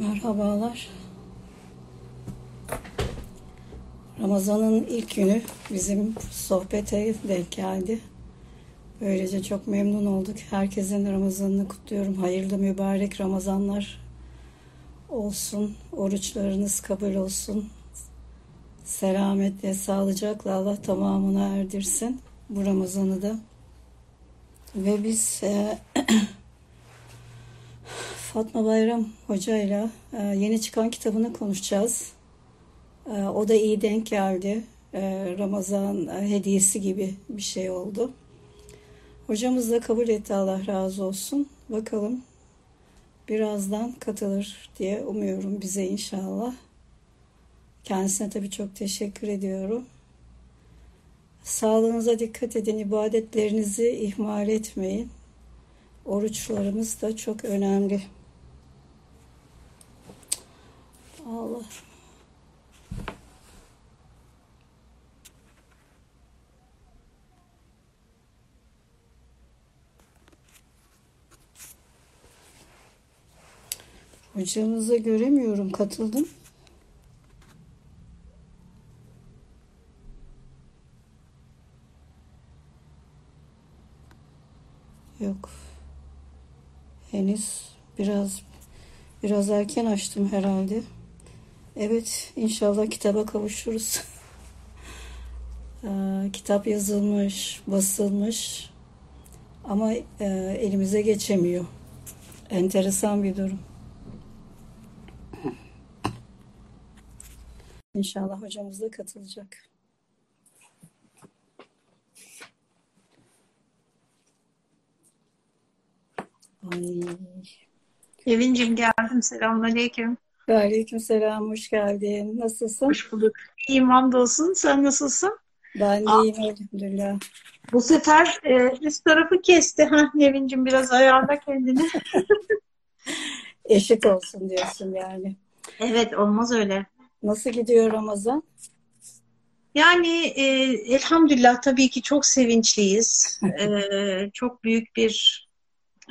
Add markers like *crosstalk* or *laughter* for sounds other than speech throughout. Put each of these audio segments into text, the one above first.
Merhabalar. Ramazan'ın ilk günü bizim sohbete denk geldi. Böylece çok memnun olduk. Herkesin Ramazan'ını kutluyorum. Hayırlı mübarek Ramazanlar olsun. Oruçlarınız kabul olsun. Selametle, sağlıcakla Allah tamamına erdirsin bu Ramazan'ı da. Ve biz e, *clears throat* Fatma Bayram Hoca ile e, yeni çıkan kitabını konuşacağız. E, o da iyi denk geldi. E, Ramazan hediyesi gibi bir şey oldu. Hocamız da kabul etti Allah razı olsun. Bakalım birazdan katılır diye umuyorum bize inşallah. Kendisine tabii çok teşekkür ediyorum. Sağlığınıza dikkat edin, ibadetlerinizi ihmal etmeyin. Oruçlarımız da çok önemli. Allah. Hocamızı göremiyorum. Katıldım. Yok. Henüz biraz biraz erken açtım herhalde. Evet, inşallah kitaba kavuşuruz. *laughs* Ee, kitap yazılmış, basılmış ama e, elimize geçemiyor. Enteresan bir durum. *laughs* İnşallah hocamız da katılacak. Ay. Evincim geldim. Selamünaleyküm. Aleyküm selam, hoş geldin. Nasılsın? Hoş bulduk. İyiyim hamdolsun. Sen nasılsın? Ben de iyiyim elhamdülillah. Bu sefer e, üst tarafı kesti. Ha, Nevin'cim biraz ayarla kendini. *laughs* *laughs* Eşit olsun diyorsun yani. Evet olmaz öyle. Nasıl gidiyor Ramazan? Yani e, elhamdülillah tabii ki çok sevinçliyiz. *laughs* e, çok büyük bir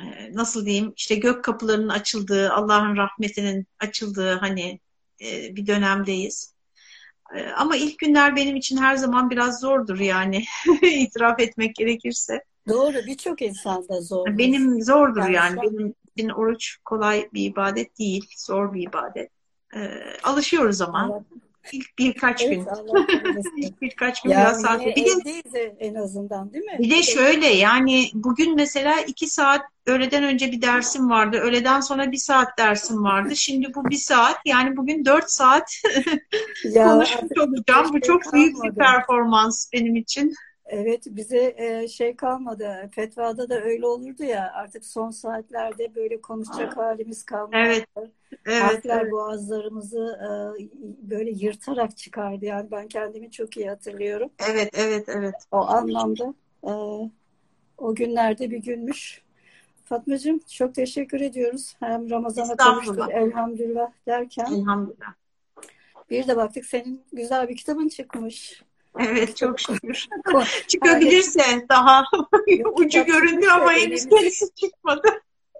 e, nasıl diyeyim işte gök kapılarının açıldığı, Allah'ın rahmetinin açıldığı hani e, bir dönemdeyiz. E, ama ilk günler benim için her zaman biraz zordur yani *laughs* itiraf etmek gerekirse. Doğru birçok insanda zor. Benim zordur yani. yani. Benim için oruç kolay bir ibadet değil, zor bir ibadet. E, alışıyoruz ama. Evet. İlk birkaç evet, gün. *laughs* İlk birkaç gün yani biraz saat. Bir de en azından değil mi? Bir de şöyle yani bugün mesela iki saat öğleden önce bir dersim vardı. Öğleden sonra bir saat dersim vardı. Şimdi bu bir saat. Yani bugün dört saat *laughs* ya, konuşmuş olacağım. Bu çok büyük bir performans benim için. Evet bize e, şey kalmadı. Fetvada da öyle olurdu ya artık son saatlerde böyle konuşacak halimiz kalmadı. Evet. Evet, Harfler evet. boğazlarımızı e, böyle yırtarak çıkardı. Yani ben kendimi çok iyi hatırlıyorum. Evet, evet, evet. O anlamda e, o günlerde bir günmüş. Fatmacığım çok teşekkür ediyoruz. Hem Ramazan'a kavuştuk elhamdülillah derken. Elhamdülillah. Bir de baktık senin güzel bir kitabın çıkmış. Evet çok şükür. *laughs* Çıkabilirse daha *laughs* ucu göründü ama henüz gerisi çıkmadı.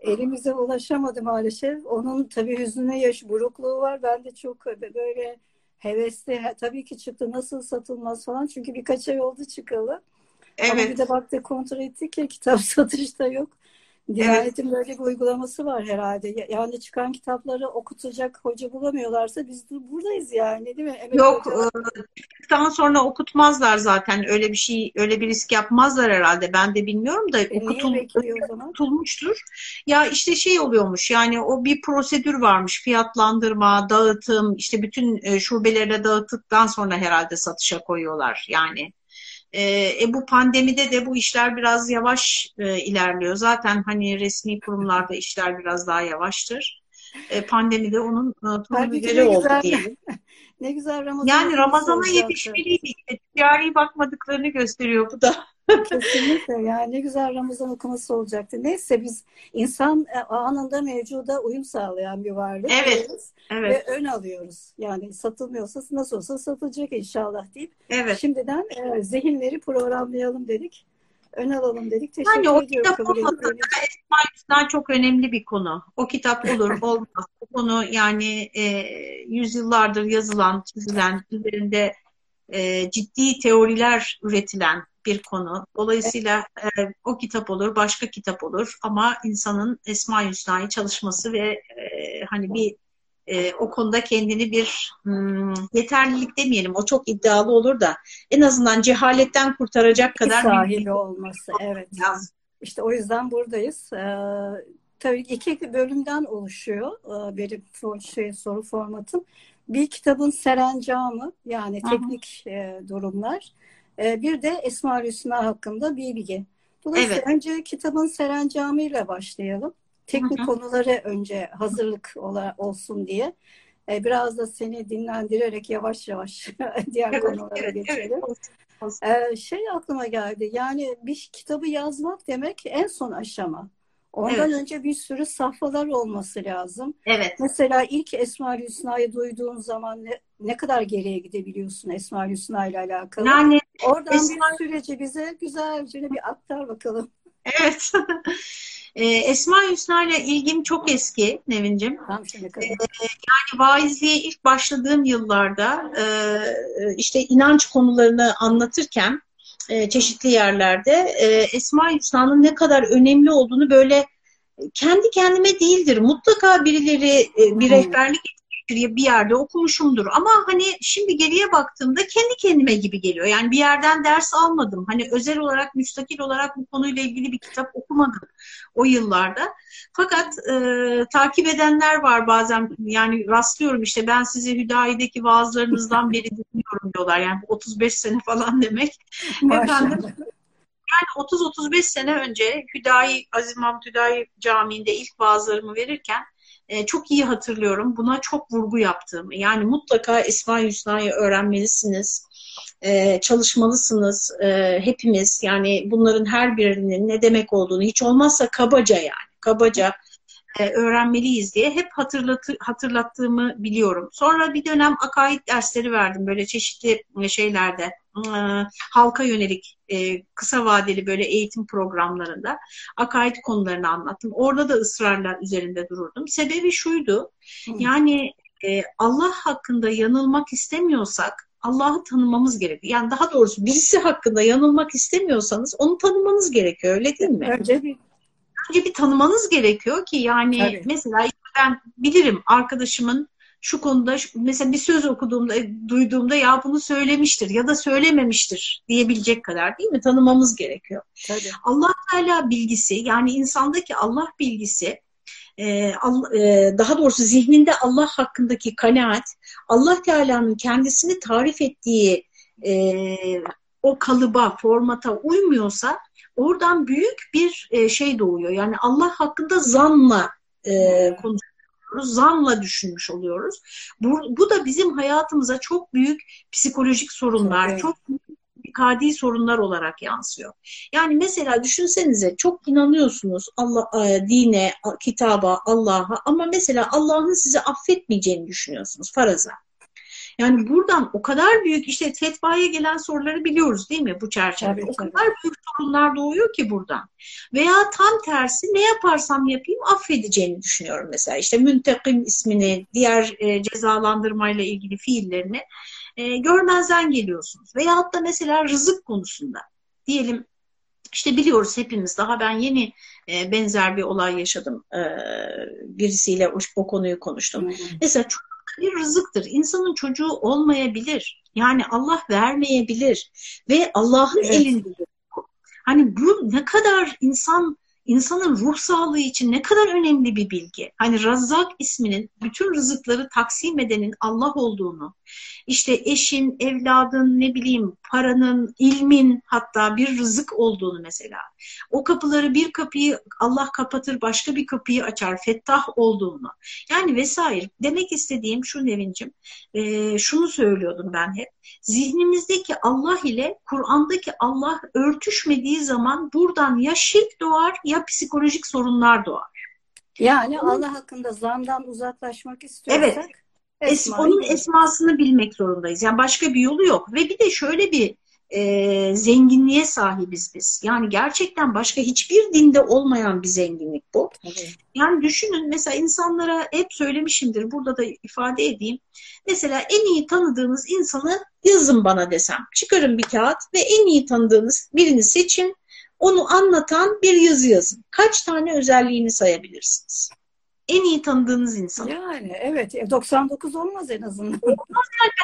Elimize ulaşamadı maalesef. Onun tabii hüznüne yaş burukluğu var. Ben de çok böyle hevesli. Tabii ki çıktı. Nasıl satılmaz falan. Çünkü birkaç ay oldu çıkalı. Evet. Ama bir de baktık kontrol ettik ki kitap *laughs* satışta yok. Diyanet'in evet. böyle bir uygulaması var herhalde. Yani çıkan kitapları okutacak hoca bulamıyorlarsa biz de buradayız yani değil mi? Emek Yok, çıktıktan sonra okutmazlar zaten. Öyle bir şey, öyle bir risk yapmazlar herhalde. Ben de bilmiyorum da e okutul, okutulmuştur. Ya işte şey oluyormuş yani o bir prosedür varmış. Fiyatlandırma, dağıtım, işte bütün şubelerine dağıttıktan sonra herhalde satışa koyuyorlar yani. E, bu pandemide de bu işler biraz yavaş e, ilerliyor. Zaten hani resmi kurumlarda işler biraz daha yavaştır. E, pandemide onun e, biberi oldu diyelim. *laughs* ne güzel Ramazan. Yani Ramazan'a yetişmeliydi. Ticari bakmadıklarını gösteriyor bu da. Kesinlikle yani ne güzel Ramazan okuması olacaktı. Neyse biz insan e, anında mevcuda uyum sağlayan bir varlık. Evet. evet. Ve ön alıyoruz. Yani satılmıyorsa nasıl olsa satılacak inşallah deyip evet. şimdiden e, zihinleri programlayalım dedik. ön alalım dedik. Teşekkür Yani o ediyorum. kitap Esma çok önemli bir konu. O kitap olur *laughs* olmaz. O konu yani e, yüzyıllardır yazılan, çizilen, üzerinde e, ciddi teoriler üretilen bir konu. Dolayısıyla e, o kitap olur, başka kitap olur ama insanın Esma Hüsna'yı çalışması ve e, hani bir e, o konuda kendini bir hmm, yeterlilik demeyelim o çok iddialı olur da en azından cehaletten kurtaracak kadar sahibi bir... olması evet. Yaz. İşte o yüzden buradayız. Ee, tabii iki bölümden oluşuyor ee, benim şey, soru formatım. Bir kitabın serencamı yani teknik e, durumlar. E, bir de Esma Hüsna hakkında bir bilgi. Dolayısıyla evet. önce kitabın serencamı ile başlayalım teknik hı hı. konuları önce hazırlık ola, olsun diye. E, biraz da seni dinlendirerek yavaş yavaş *laughs* diğer evet, konulara evet, geçelim. Evet. E, şey aklıma geldi. Yani bir kitabı yazmak demek en son aşama. Ondan evet. önce bir sürü safhalar olması lazım. Evet. Mesela ilk Esma Hüsna'yı duyduğun zaman ne, ne kadar geriye gidebiliyorsun Esma Hüsna ile alakalı? Yani Oradan Esma... bir süreci bize güzelce bir aktar bakalım. Evet. *laughs* Ee, Esma Hüsna ile ilgim çok eski Nevin'cim. Ee, yani vaizliğe ilk başladığım yıllarda e, işte inanç konularını anlatırken e, çeşitli yerlerde e, Esma Hüsna'nın ne kadar önemli olduğunu böyle kendi kendime değildir. Mutlaka birileri bir rehberlik diye bir yerde okumuşumdur. Ama hani şimdi geriye baktığımda kendi kendime gibi geliyor. Yani bir yerden ders almadım. Hani özel olarak, müstakil olarak bu konuyla ilgili bir kitap okumadım o yıllarda. Fakat e, takip edenler var bazen yani rastlıyorum işte ben sizi Hüdayi'deki vaazlarınızdan beri dinliyorum diyorlar. Yani 35 sene falan demek. *laughs* Efendim, yani 30-35 sene önce Hüdayi, Aziz Mahmut Hüdayi Camii'nde ilk vaazlarımı verirken e, çok iyi hatırlıyorum. Buna çok vurgu yaptığımı. Yani mutlaka Esma Hüsna'yı öğrenmelisiniz. E, çalışmalısınız e, hepimiz. Yani bunların her birinin ne demek olduğunu hiç olmazsa kabaca yani. Kabaca e, öğrenmeliyiz diye hep hatırlatı, hatırlattığımı biliyorum. Sonra bir dönem akaid dersleri verdim böyle çeşitli şeylerde e, halka yönelik e, kısa vadeli böyle eğitim programlarında akaid konularını anlattım. Orada da ısrarla üzerinde dururdum. Sebebi şuydu yani Allah hakkında yanılmak istemiyorsak Allah'ı tanımamız gerekiyor. Yani daha doğrusu birisi hakkında yanılmak istemiyorsanız onu tanımanız gerekiyor öyle değil mi? Önce bir önce bir tanımanız gerekiyor ki yani Tabii. mesela ben bilirim arkadaşımın şu konuda mesela bir söz okuduğumda, duyduğumda ya bunu söylemiştir ya da söylememiştir diyebilecek kadar değil mi? Tanımamız gerekiyor. Tabii. Allah Teala bilgisi yani insandaki Allah bilgisi e, e, daha doğrusu zihninde Allah hakkındaki kanaat Allah Teala'nın kendisini tarif ettiği e, o kalıba, formata uymuyorsa oradan büyük bir e, şey doğuyor. Yani Allah hakkında zanla e, konuşuyoruz, zanla düşünmüş oluyoruz. Bu, bu da bizim hayatımıza çok büyük psikolojik sorunlar, evet. çok büyük kadi sorunlar olarak yansıyor. Yani mesela düşünsenize çok inanıyorsunuz Allah e, dine, kitaba, Allah'a ama mesela Allah'ın sizi affetmeyeceğini düşünüyorsunuz faraza. Yani buradan o kadar büyük işte fetvaya gelen soruları biliyoruz değil mi bu çerçevede? o kadar büyük sorunlar doğuyor ki buradan. Veya tam tersi ne yaparsam yapayım affedeceğini düşünüyorum mesela. İşte müntekim ismini, diğer e, cezalandırmayla ilgili fiillerini e, görmezden geliyorsunuz. Veyahut da mesela rızık konusunda diyelim işte biliyoruz hepimiz daha ben yeni e, benzer bir olay yaşadım. E, birisiyle o, o konuyu konuştum. Hı hı. Mesela çok bir rızıktır. İnsanın çocuğu olmayabilir. Yani Allah vermeyebilir. Ve Allah'ın evet. elindedir. Hani bu ne kadar insan insanın ruh sağlığı için ne kadar önemli bir bilgi. Hani Razzak isminin bütün rızıkları taksim edenin Allah olduğunu, işte eşin, evladın, ne bileyim paranın, ilmin hatta bir rızık olduğunu mesela. O kapıları bir kapıyı Allah kapatır, başka bir kapıyı açar, fettah olduğunu. Yani vesaire. Demek istediğim şu Nevincim, e, şunu söylüyordum ben hep. Zihnimizdeki Allah ile Kur'an'daki Allah örtüşmediği zaman buradan ya şirk doğar ya psikolojik sorunlar doğar. Yani Allah hakkında zandan uzaklaşmak istiyorsak evet. Es, onun esmasını bilmek zorundayız. Yani başka bir yolu yok. Ve bir de şöyle bir e, zenginliğe sahibiz biz. Yani gerçekten başka hiçbir dinde olmayan bir zenginlik bu. Tabii. Yani düşünün mesela insanlara hep söylemişimdir burada da ifade edeyim. Mesela en iyi tanıdığınız insanı yazın bana desem. Çıkarın bir kağıt ve en iyi tanıdığınız birini seçin. Onu anlatan bir yazı yazın. Kaç tane özelliğini sayabilirsiniz? En iyi tanıdığınız insan. Yani evet e, 99 olmaz en azından.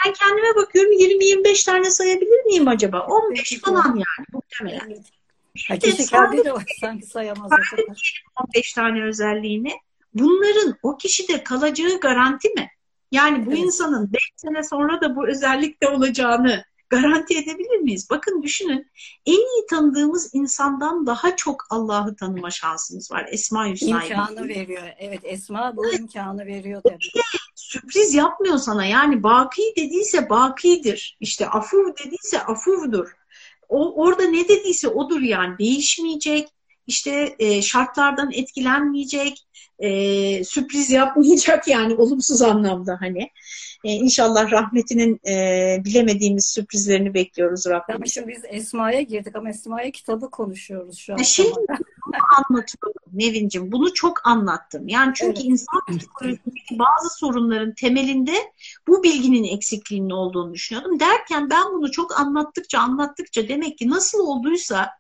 Ben kendime bakıyorum 20-25 tane sayabilir miyim acaba? 15 Peki. falan yani muhtemelen. Evet. Ha, Bir de de *laughs* sanki sayamaz o kadar. 15 tane özelliğini. Bunların o kişide kalacağı garanti mi? Yani bu Evet. insanın 5 sene sonra da bu özellikte olacağını garanti edebilir miyiz? Bakın düşünün en iyi tanıdığımız insandan daha çok Allah'ı tanıma şansımız var. Esma Hüsna'yı. İmkanı veriyor. Evet Esma bu imkanı veriyor tabii. Sürpriz yapmıyor sana. Yani baki dediyse bakidir. İşte afuv dediyse afuvdur. O, orada ne dediyse odur yani. Değişmeyecek. İşte e, şartlardan etkilenmeyecek. e, sürpriz yapmayacak yani olumsuz anlamda hani. E, inşallah rahmetinin e, bilemediğimiz sürprizlerini bekliyoruz Tabii Rabbimiz. şimdi biz Esma'ya girdik ama Esma'ya kitabı konuşuyoruz şu an. Şimdi *laughs* bunu anlatıyorum Nevin'cim. Bunu çok anlattım. Yani çünkü Evet. insan psikolojisindeki bazı sorunların temelinde bu bilginin eksikliğinin olduğunu düşünüyordum. Derken ben bunu çok anlattıkça anlattıkça demek ki nasıl olduysa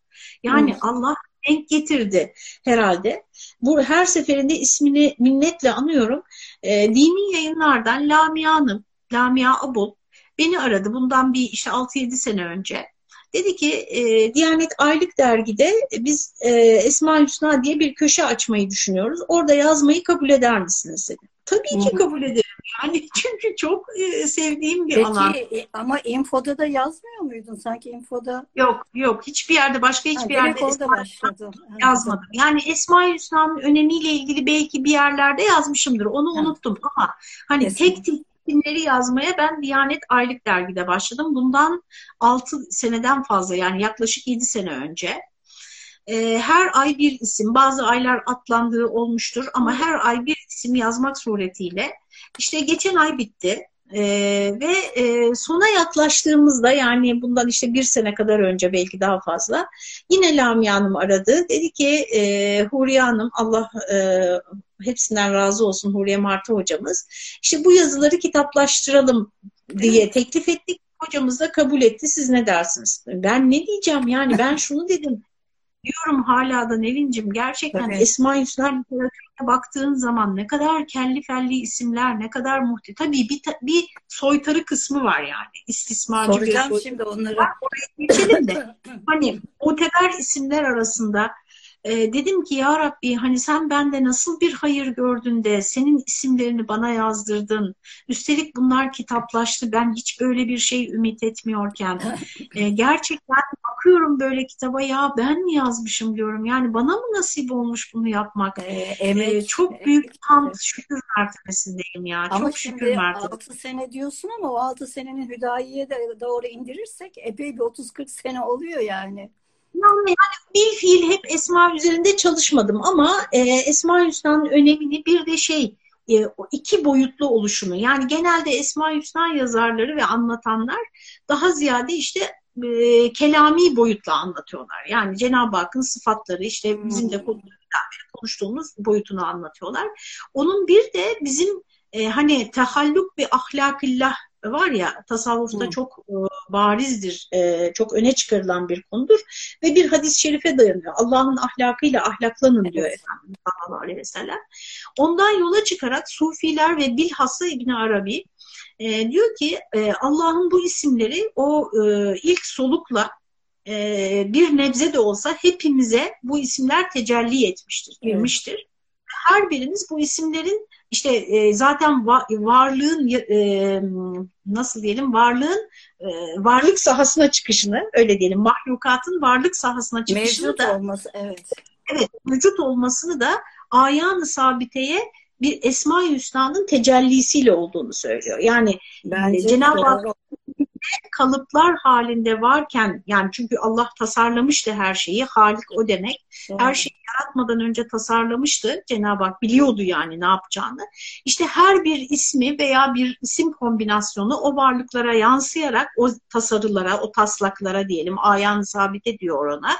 yani Hı. Allah denk getirdi herhalde. Bu her seferinde ismini minnetle anıyorum. Ee, dini yayınlardan Lamia Hanım, Lamia Abul beni aradı bundan bir işte 6-7 sene önce. Dedi ki e, Diyanet Aylık Dergi'de biz e, Esma Hüsna diye bir köşe açmayı düşünüyoruz. Orada yazmayı kabul eder misiniz dedi. Tabii ki kabul ederim. Yani *laughs* çünkü çok e, sevdiğim bir alan. Peki ama infoda da yazmıyor muydun? Sanki infoda Yok yok hiçbir yerde başka ha, hiçbir direkt yerde Esma. Ha, yazmadım. Yani Esma Hüsna'nın önemiyle ilgili belki bir yerlerde yazmışımdır. Onu Ha. unuttum ama hani Kesin. tek tek isimleri yazmaya ben Diyanet Aylık Dergi'de başladım. Bundan 6 seneden fazla yani yaklaşık 7 sene önce. Ee, her ay bir isim, bazı aylar atlandığı olmuştur ama her ay bir isim yazmak suretiyle işte geçen ay bitti. Ee, ve e, sona yaklaştığımızda yani bundan işte bir sene kadar önce belki daha fazla yine Lamia Hanım aradı. Dedi ki e, Huriye Hanım Allah e, hepsinden razı olsun Huriye Martı hocamız. İşte bu yazıları kitaplaştıralım diye teklif ettik. Hocamız da kabul etti. Siz ne dersiniz? Ben ne diyeceğim yani ben şunu dedim. Diyorum hala da Nevin'cim gerçekten Tabii. Esma Hüsna literatürüne baktığın zaman ne kadar kelli felli isimler, ne kadar muhte. Tabii bir, bir soytarı kısmı var yani. İstismarcı bir Soracağım soy- şimdi onları. geçelim de hani muteber isimler arasında e, dedim ki ya Rabbi hani sen bende nasıl bir hayır gördün de senin isimlerini bana yazdırdın. Üstelik bunlar kitaplaştı. Ben hiç böyle bir şey ümit etmiyorken *laughs* e, gerçekten bakıyorum böyle kitaba ya ben mi yazmışım diyorum. Yani bana mı nasip olmuş bunu yapmak? E, E, emek, çok büyük tam evet. şükür mertebesindeyim ya. Ama çok şükür mertebesindeyim. 6 sene diyorsun ama o 6 senenin Hüdayi'ye de doğru indirirsek epey bir 30-40 sene oluyor yani. Yani bir fiil hep Esma üzerinde çalışmadım ama e, Esma Hüsna'nın önemini bir de şey e, iki boyutlu oluşunu yani genelde Esma Hüsna yazarları ve anlatanlar daha ziyade işte e, kelami boyutla anlatıyorlar. Yani Cenab-ı Hakk'ın sıfatları işte bizim de Hmm. konuştuğumuz boyutunu anlatıyorlar. Onun bir de bizim e, hani tehalluk ve ahlakillah var ya tasavvufta Hı. çok e, barizdir, e, çok öne çıkarılan bir konudur ve bir hadis-i şerife dayanıyor. Allah'ın ahlakıyla ahlaklanın diyor Evet. Efendimiz sallallahu aleyhi ve sellem. Ondan yola çıkarak Sufiler ve bilhassa İbn Arabi e, diyor ki e, Allah'ın bu isimleri o e, ilk solukla e, bir nebze de olsa hepimize bu isimler tecelli etmiştir, Evet. girmiştir. Her birimiz bu isimlerin işte e, zaten va- varlığın e, nasıl diyelim varlığın e, varlık sahasına çıkışını öyle diyelim mahlukatın varlık sahasına çıkışını Mevcut da olması evet. evet mevcut olmasını da ayan-ı sabiteye bir Esma-i Hüsna'nın tecellisiyle olduğunu söylüyor. Yani Bence Cenab-ı doğru. Kalıplar halinde varken yani çünkü Allah tasarlamıştı her şeyi. Halik o demek. Doğru. Her şeyi yaratmadan önce tasarlamıştı. Cenab-ı Hak biliyordu yani ne yapacağını. İşte her bir ismi veya bir isim kombinasyonu o varlıklara yansıyarak o tasarılara, o taslaklara diyelim ayan sabite diyor ona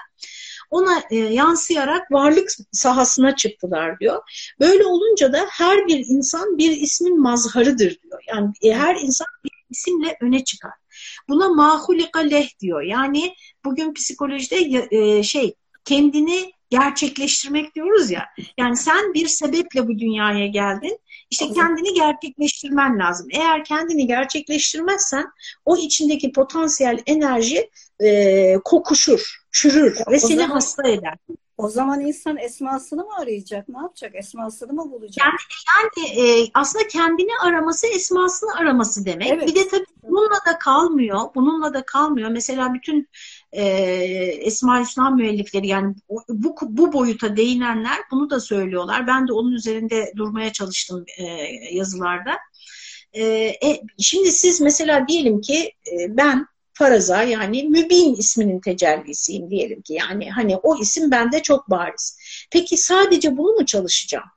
ona e, yansıyarak varlık sahasına çıktılar diyor. Böyle olunca da her bir insan bir ismin mazharıdır diyor. Yani e, her insan bir isimle öne çıkar. Buna mahulika leh diyor. Yani bugün psikolojide e, şey kendini gerçekleştirmek diyoruz ya. Yani sen bir sebeple bu dünyaya geldin. İşte kendini gerçekleştirmen lazım. Eğer kendini gerçekleştirmezsen o içindeki potansiyel enerji e, kokuşur, çürür ve seni hasta eder. O zaman insan esmasını mı arayacak? Ne yapacak? Esmasını mı bulacak? Yani, yani e, aslında kendini araması, esmasını araması demek. Evet. Bir de tabii bununla da kalmıyor. Bununla da kalmıyor. Mesela bütün e, Esma Hüsna müellifleri yani bu, bu boyuta değinenler bunu da söylüyorlar. Ben de onun üzerinde durmaya çalıştım e, yazılarda. E, e, şimdi siz mesela diyelim ki e, ben faraza yani mübin isminin tecellisiyim diyelim ki yani hani o isim bende çok bariz. Peki sadece bunu mu çalışacağım?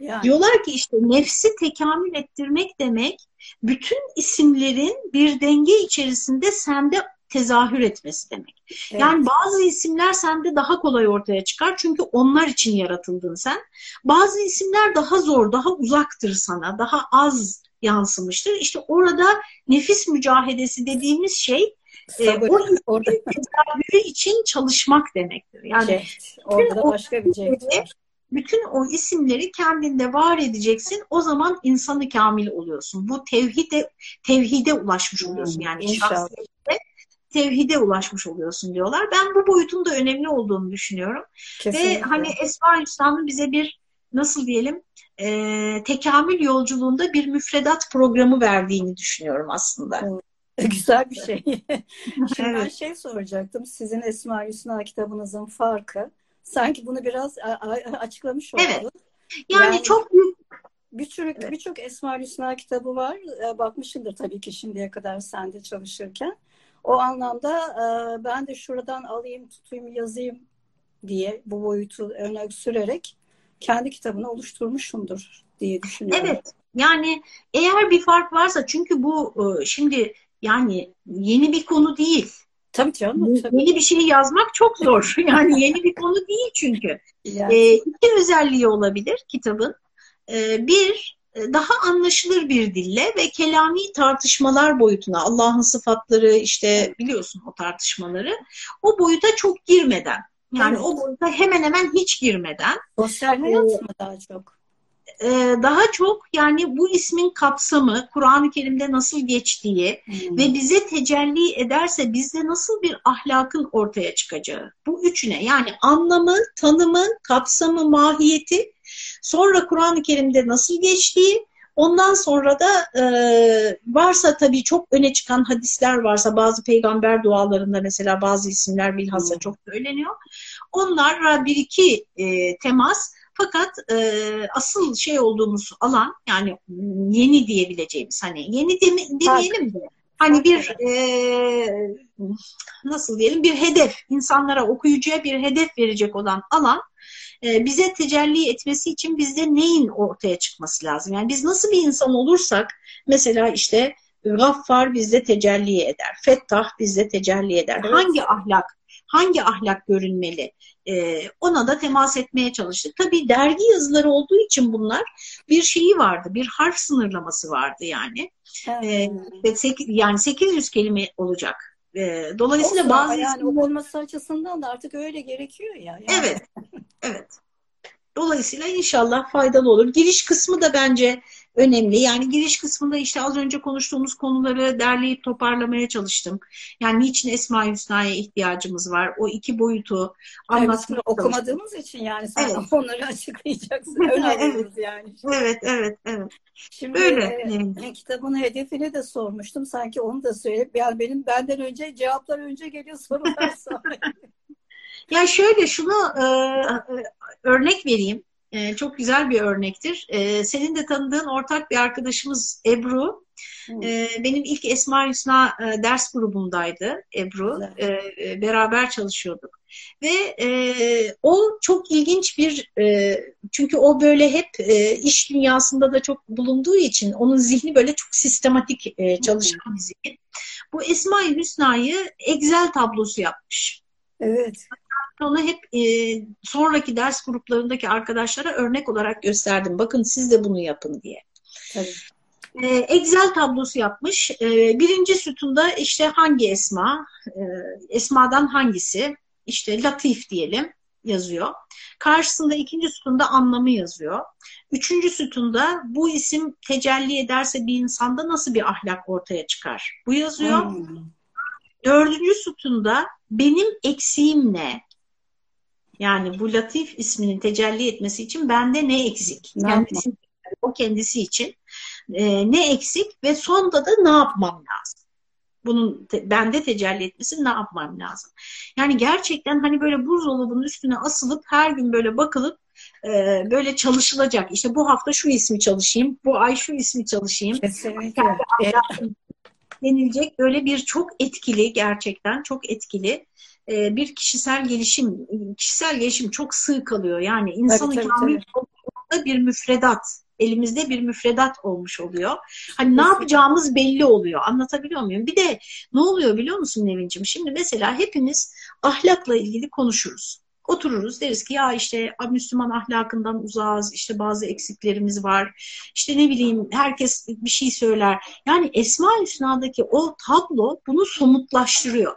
Yani. Diyorlar ki işte nefsi tekamül ettirmek demek bütün isimlerin bir denge içerisinde sende tezahür etmesi demek. Evet. Yani bazı isimler sende daha kolay ortaya çıkar çünkü onlar için yaratıldın sen. Bazı isimler daha zor, daha uzaktır sana, daha az yansımıştır. İşte orada nefis mücadelesi dediğimiz şey Sabır, e, o orada tezahürü için çalışmak demektir. Yani cehd. Orada da başka bir cehd var. Bütün o isimleri kendinde var edeceksin. O zaman insanı kamil oluyorsun. Bu tevhide tevhide ulaşmış hmm, oluyorsun. Yani İnşallah. tevhide ulaşmış oluyorsun diyorlar. Ben bu boyutun da önemli olduğunu düşünüyorum. Kesinlikle. Ve hani Esma Hüsna'nın bize bir nasıl diyelim e, tekamül yolculuğunda bir müfredat programı verdiğini düşünüyorum aslında. Hmm. *laughs* Güzel bir şey. *laughs* Şimdi evet. ben şey soracaktım. Sizin Esma Hüsna kitabınızın farkı. Sanki bunu biraz açıklamış oldun. Evet. Yani, yani çok büyük Birçok birçok Esma Hüsna kitabı var. E, bakmışındır tabii ki şimdiye kadar sende çalışırken. O anlamda e, ben de şuradan alayım, tutayım, yazayım diye bu boyutu öne sürerek kendi kitabını oluşturmuşumdur diye düşünüyorum. Evet. Yani eğer bir fark varsa çünkü bu e, şimdi yani yeni bir konu değil. Tabii canım. Tabii. Yeni bir şey yazmak çok zor. *laughs* Yani yeni bir konu değil çünkü. Yani. E, iki özelliği olabilir kitabın. E, bir, daha anlaşılır bir dille ve kelami tartışmalar boyutuna, Allah'ın sıfatları işte biliyorsun o tartışmaları, o boyuta çok girmeden, yani evet. o boyuta hemen hemen hiç girmeden. Sosyal hayat e, mı daha çok? E, daha çok yani bu ismin kapsamı, Kur'an-ı Kerim'de nasıl geçtiği hmm. ve bize tecelli ederse bizde nasıl bir ahlakın ortaya çıkacağı. Bu üçüne yani anlamı, tanımı, kapsamı, mahiyeti, sonra Kur'an-ı Kerim'de nasıl geçtiği, ondan sonra da e, varsa tabii çok öne çıkan hadisler varsa bazı peygamber dualarında mesela bazı isimler bilhassa hmm. çok söyleniyor. Onlarla bir iki e, temas fakat e, asıl şey olduğumuz alan yani yeni diyebileceğimiz hani yeni deme, demeyelim de hani bir e, nasıl diyelim bir hedef insanlara okuyucuya bir hedef verecek olan alan e, bize tecelli etmesi için bizde neyin ortaya çıkması lazım? Yani biz nasıl bir insan olursak mesela işte Gaffar bizde tecelli eder. Fettah bizde tecelli eder. Evet. Hangi ahlak, hangi ahlak görünmeli? e, ona da temas etmeye çalıştık. Tabii dergi yazıları olduğu için bunlar bir şeyi vardı, bir harf sınırlaması vardı yani. Evet. E, yani 800 kelime olacak. E, dolayısıyla Olsun, bazı yani isimler... okunması açısından da artık öyle gerekiyor ya. Yani. Evet, evet. Dolayısıyla inşallah faydalı olur. Giriş kısmı da bence önemli. Yani giriş kısmında işte az önce konuştuğumuz konuları derleyip toparlamaya çalıştım. Yani niçin Esma Hüsna'ya ihtiyacımız var? O iki boyutu anlatmaya evet, okumadığımız için yani sen evet. *laughs* onları açıklayacaksın. evet. yani. Evet, evet, evet. Şimdi Öyle. E, kitabın hedefini de sormuştum. Sanki onu da söyleyip yani benim benden önce cevaplar önce geliyor sorular *laughs* sonra. ya şöyle şunu e, e örnek vereyim. E, çok güzel bir örnektir. E, senin de tanıdığın ortak bir arkadaşımız Ebru E, benim ilk Esma Hüsna e, ders grubumdaydı Ebru. E, e, beraber çalışıyorduk. Ve e, o çok ilginç bir e, çünkü o böyle hep e, iş dünyasında da çok bulunduğu için onun zihni böyle çok sistematik e, çalışan bir zihin. Bu Esma-i Hüsna'yı Excel tablosu yapmış. Evet. Onu hep e, sonraki ders gruplarındaki arkadaşlara örnek olarak gösterdim. Bakın siz de bunu yapın diye. Tabii. E, Excel tablosu yapmış. E, birinci sütunda işte hangi esma, e, esmadan hangisi, işte latif diyelim yazıyor. Karşısında ikinci sütunda anlamı yazıyor. Üçüncü sütunda bu isim tecelli ederse bir insanda nasıl bir ahlak ortaya çıkar? Bu yazıyor. Hmm. Dördüncü sütunda benim eksiğim ne? Yani bu Latif isminin tecelli etmesi için bende ne eksik? Ne kendisi, o kendisi için e, ne eksik ve sonda da ne yapmam lazım? Bunun te, bende tecelli etmesi ne yapmam lazım? Yani gerçekten hani böyle buzdolabının üstüne asılıp her gün böyle bakılıp e, böyle çalışılacak. İşte bu hafta şu ismi çalışayım, bu ay şu ismi çalışayım. Kesinlikle. Denilecek böyle bir çok etkili gerçekten çok etkili e, bir kişisel gelişim kişisel gelişim çok sığ kalıyor. Yani insanı kamil tabii. bir müfredat elimizde bir müfredat olmuş oluyor. Hani ne yapacağımız belli oluyor. Anlatabiliyor muyum? Bir de ne oluyor biliyor musun Nevin'cim? Şimdi mesela hepimiz ahlakla ilgili konuşuruz. Otururuz deriz ki ya işte Müslüman ahlakından uzağız, işte bazı eksiklerimiz var, işte ne bileyim herkes bir şey söyler. Yani Esma-i Hüsna'daki o tablo bunu somutlaştırıyor.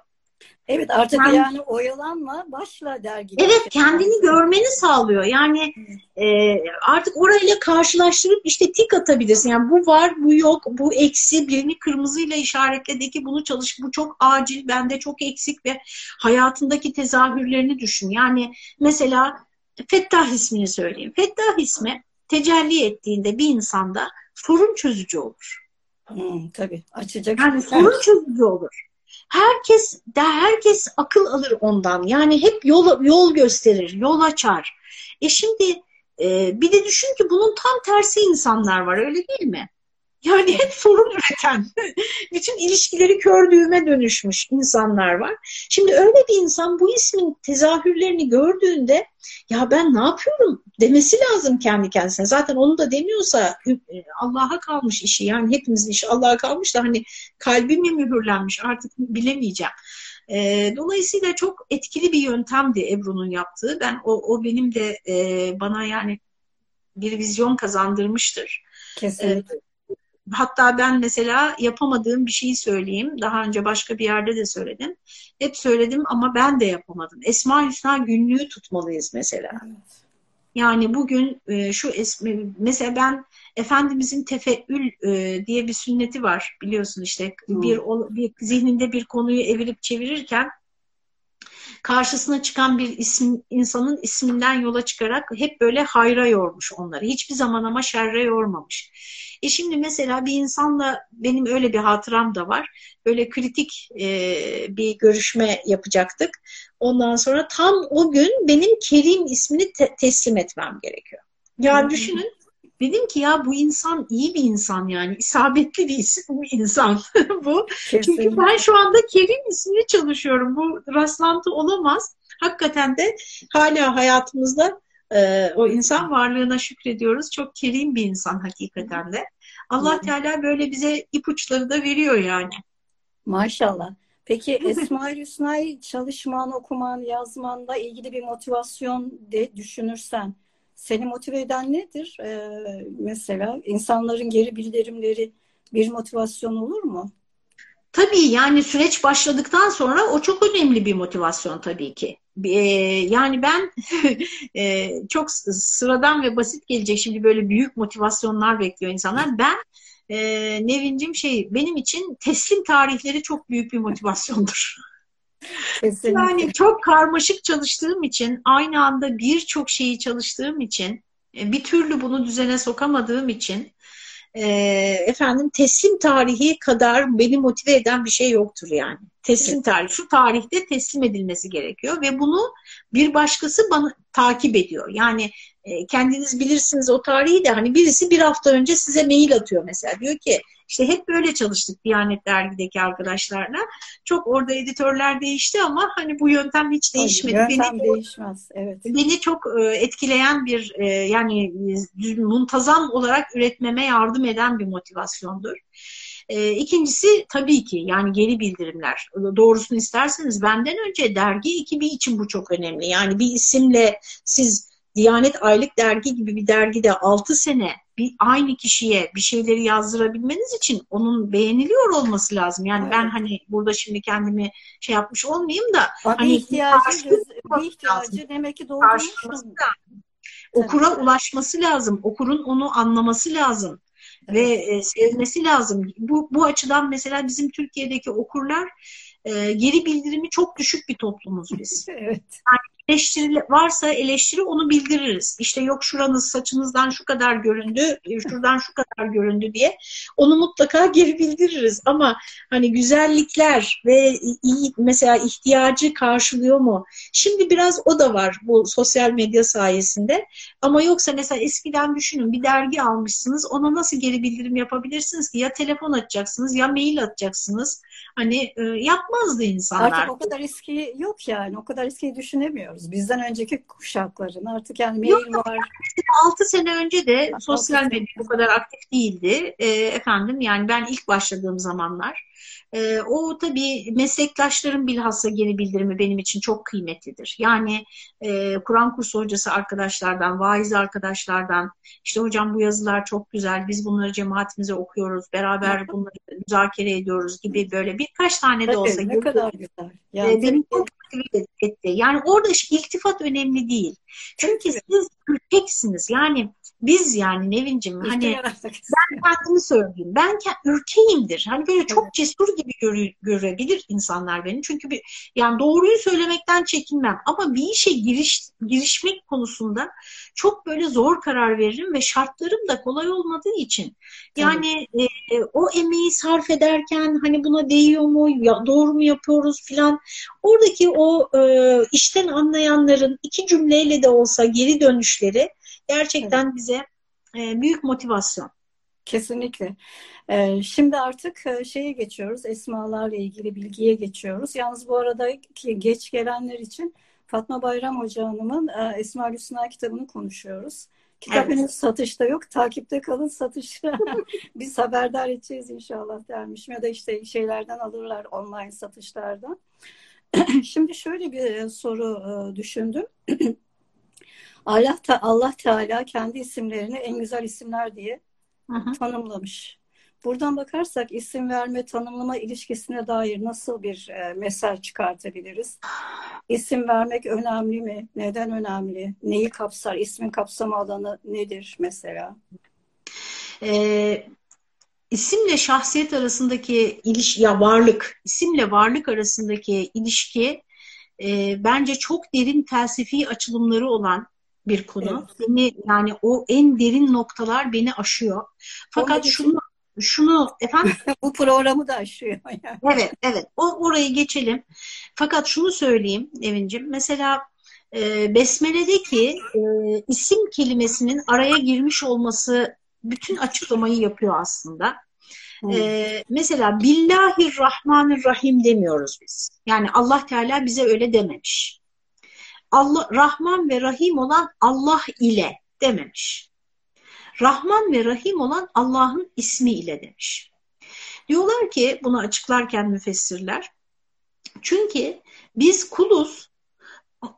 Evet artık yani, yani oyalanma başla dergi. Evet kendini görmeni sağlıyor. Yani e, artık orayla karşılaştırıp işte tik atabilirsin. Yani bu var, bu yok, bu eksi birini kırmızıyla işaretledi ki bunu çalış, bu çok acil, bende çok eksik ve hayatındaki tezahürlerini düşün. Yani mesela Fettah ismini söyleyeyim. Fettah ismi tecelli ettiğinde bir insanda sorun çözücü olur. Hmm, tabii açacak. Yani sorun çözücü olur herkes de herkes akıl alır ondan. Yani hep yol yol gösterir, yol açar. E şimdi e, bir de düşün ki bunun tam tersi insanlar var öyle değil mi? Yani hep sorun üreten, *laughs* bütün ilişkileri kör düğüme dönüşmüş insanlar var. Şimdi öyle bir insan bu ismin tezahürlerini gördüğünde ya ben ne yapıyorum demesi lazım kendi kendisine. Zaten onu da demiyorsa e, Allah'a kalmış işi. Yani hepimizin işi Allah'a kalmış da hani kalbi mi mühürlenmiş artık bilemeyeceğim. E, dolayısıyla çok etkili bir yöntemdi Ebru'nun yaptığı. Ben o, o benim de e, bana yani bir vizyon kazandırmıştır. Kesinlikle. Hatta ben mesela yapamadığım bir şeyi söyleyeyim. Daha önce başka bir yerde de söyledim. Hep söyledim ama ben de yapamadım. Esma Hüsna günlüğü tutmalıyız mesela. Yani bugün e, şu esmi mesela ben Efendimizin tefeül e, diye bir sünneti var biliyorsun işte hmm. bir, bir zihninde bir konuyu evirip çevirirken karşısına çıkan bir isim, insanın isminden yola çıkarak hep böyle hayra yormuş onları. Hiçbir zaman ama şerre yormamış. E şimdi mesela bir insanla benim öyle bir hatıram da var. Böyle kritik e, bir görüşme yapacaktık. Ondan sonra tam o gün benim Kerim ismini te teslim etmem gerekiyor. Ya hmm. düşünün Dedim ki ya bu insan iyi bir insan yani isabetli bir isim bir insan *laughs* bu. Kesinlikle. Çünkü ben şu anda Kerim ismini çalışıyorum. Bu rastlantı olamaz. Hakikaten de hala hayatımızda e, o insan varlığına şükrediyoruz. Çok kerim bir insan hakikaten de. Allah Teala böyle bize ipuçları da veriyor yani. Maşallah. Peki Esma-i Hüsna'yı çalışman, okuman, yazmanla ilgili bir motivasyon de düşünürsen seni motive eden nedir? Ee, mesela insanların geri bildirimleri bir motivasyon olur mu? Tabii yani süreç başladıktan sonra o çok önemli bir motivasyon tabii ki. Ee, yani ben *laughs* e, çok sıradan ve basit gelecek şimdi böyle büyük motivasyonlar bekliyor insanlar. Ben e, Nevin'cim şey benim için teslim tarihleri çok büyük bir motivasyondur. *laughs* Kesinlikle. Yani çok karmaşık çalıştığım için aynı anda birçok şeyi çalıştığım için e, bir türlü bunu düzene sokamadığım için efendim teslim tarihi kadar beni motive eden bir şey yoktur yani. Teslim tarihi şu tarihte teslim edilmesi gerekiyor ve bunu bir başkası bana takip ediyor. Yani e, kendiniz bilirsiniz o tarihi de hani birisi bir hafta önce size mail atıyor mesela. Diyor ki işte hep böyle çalıştık Diyanet Dergi'deki arkadaşlarla. Çok orada editörler değişti ama hani bu yöntem hiç değişmedi. Yöntem beni, değişmez. Evet. Beni çok e, etkileyen bir e, yani muntazam olarak üretmeme yardım eden bir motivasyondur. E, ikincisi tabii ki yani geri bildirimler. Doğrusunu isterseniz benden önce dergi ekibi için bu çok önemli. Yani bir isimle siz Diyanet Aylık Dergi gibi bir dergide 6 sene bir aynı kişiye bir şeyleri yazdırabilmeniz için onun beğeniliyor olması lazım. Yani evet. ben hani burada şimdi kendimi şey yapmış olmayayım da Abi hani ihtiyacı, bir ihtiyacı lazım. demek ki doğru Okura ulaşması lazım. Okurun onu anlaması lazım. Evet. Ve e, sevmesi lazım. Bu, bu açıdan mesela bizim Türkiye'deki okurlar e, geri bildirimi çok düşük bir toplumuz biz. *laughs* evet. Yani eleştiri varsa eleştiri onu bildiririz. İşte yok şuranız saçınızdan şu kadar göründü, şuradan şu kadar göründü diye onu mutlaka *laughs* geri bildiririz. Ama hani güzellikler ve iyi, mesela ihtiyacı karşılıyor mu? Şimdi biraz o da var bu sosyal medya sayesinde. Ama yoksa mesela eskiden düşünün bir dergi almışsınız ona nasıl geri bildirim yapabilirsiniz ki? Ya telefon açacaksınız ya mail atacaksınız. Hani e, yapmazdı insanlar. Artık o kadar riski yok yani. O kadar riski düşünemiyoruz. Bizden önceki kuşakların artık yani mail yok, var. 6 sene önce de sosyal medya bu kadar aktif değildi. E, efendim yani ben ilk başladığım zamanlar e, o tabii meslektaşların bilhassa geri bildirimi benim için çok kıymetlidir. Yani e, Kur'an kursu hocası arkadaşlardan, vaiz arkadaşlardan, işte hocam bu yazılar çok güzel, biz bunları cemaatimize okuyoruz, beraber *laughs* bunları müzakere ediyoruz gibi böyle birkaç tane de olsa. Ne kadar güzel. Yani e, benim çok etti. Yani orada iltifat önemli değil. Çünkü siz ürkeksiniz. Yani biz yani Nevin'cim hani ben kendimi söyleyeyim. Ben ürkeyimdir. Hani böyle çok cesur gibi göre, görebilir insanlar beni. Çünkü bir, yani doğruyu söylemekten çekinmem. Ama bir işe giriş, girişmek konusunda çok böyle zor karar veririm ve şartlarım da kolay olmadığı için. Yani e, o emeği sarf ederken hani buna değiyor mu, ya, doğru mu yapıyoruz filan. Oradaki o e, işten anlayanların iki cümleyle de olsa geri dönüşleri gerçekten evet. bize e, büyük motivasyon. Kesinlikle. Ee, şimdi artık e, şeye geçiyoruz. Esmalarla ilgili bilgiye geçiyoruz. Yalnız bu arada geç gelenler için Fatma Bayram Hoca Hanım'ın e, Esma Hüsna kitabını konuşuyoruz. Kitap evet. henüz satışta yok. Takipte kalın satış. *laughs* Biz haberdar edeceğiz inşallah dermişim. Ya da işte şeylerden alırlar online satışlardan. *clears throat* Şimdi şöyle bir soru e, düşündüm. *clears throat* Allah Allah Teala kendi isimlerini en güzel isimler diye Aha. tanımlamış. Buradan bakarsak isim verme tanımlama ilişkisine dair nasıl bir e, mesaj çıkartabiliriz? İsim vermek önemli mi? Neden önemli? Neyi kapsar? İsmin kapsama alanı nedir mesela? Ee, isimle şahsiyet arasındaki ilişki, ya varlık, isimle varlık arasındaki ilişki e, bence çok derin felsefi açılımları olan bir konu. Evet. Beni yani o en derin noktalar beni aşıyor. Fakat şunu şunu efendim *laughs* bu programı da aşıyor. Yani. Evet, evet. O orayı geçelim. Fakat şunu söyleyeyim Evincim. Mesela e, Besmele'deki e, isim kelimesinin araya girmiş olması bütün açıklamayı yapıyor aslında. Hmm. Ee, mesela Billahirrahmanirrahim demiyoruz biz. Yani Allah Teala bize öyle dememiş. Allah Rahman ve Rahim olan Allah ile dememiş. Rahman ve Rahim olan Allah'ın ismi ile demiş. Diyorlar ki bunu açıklarken müfessirler çünkü biz kuluz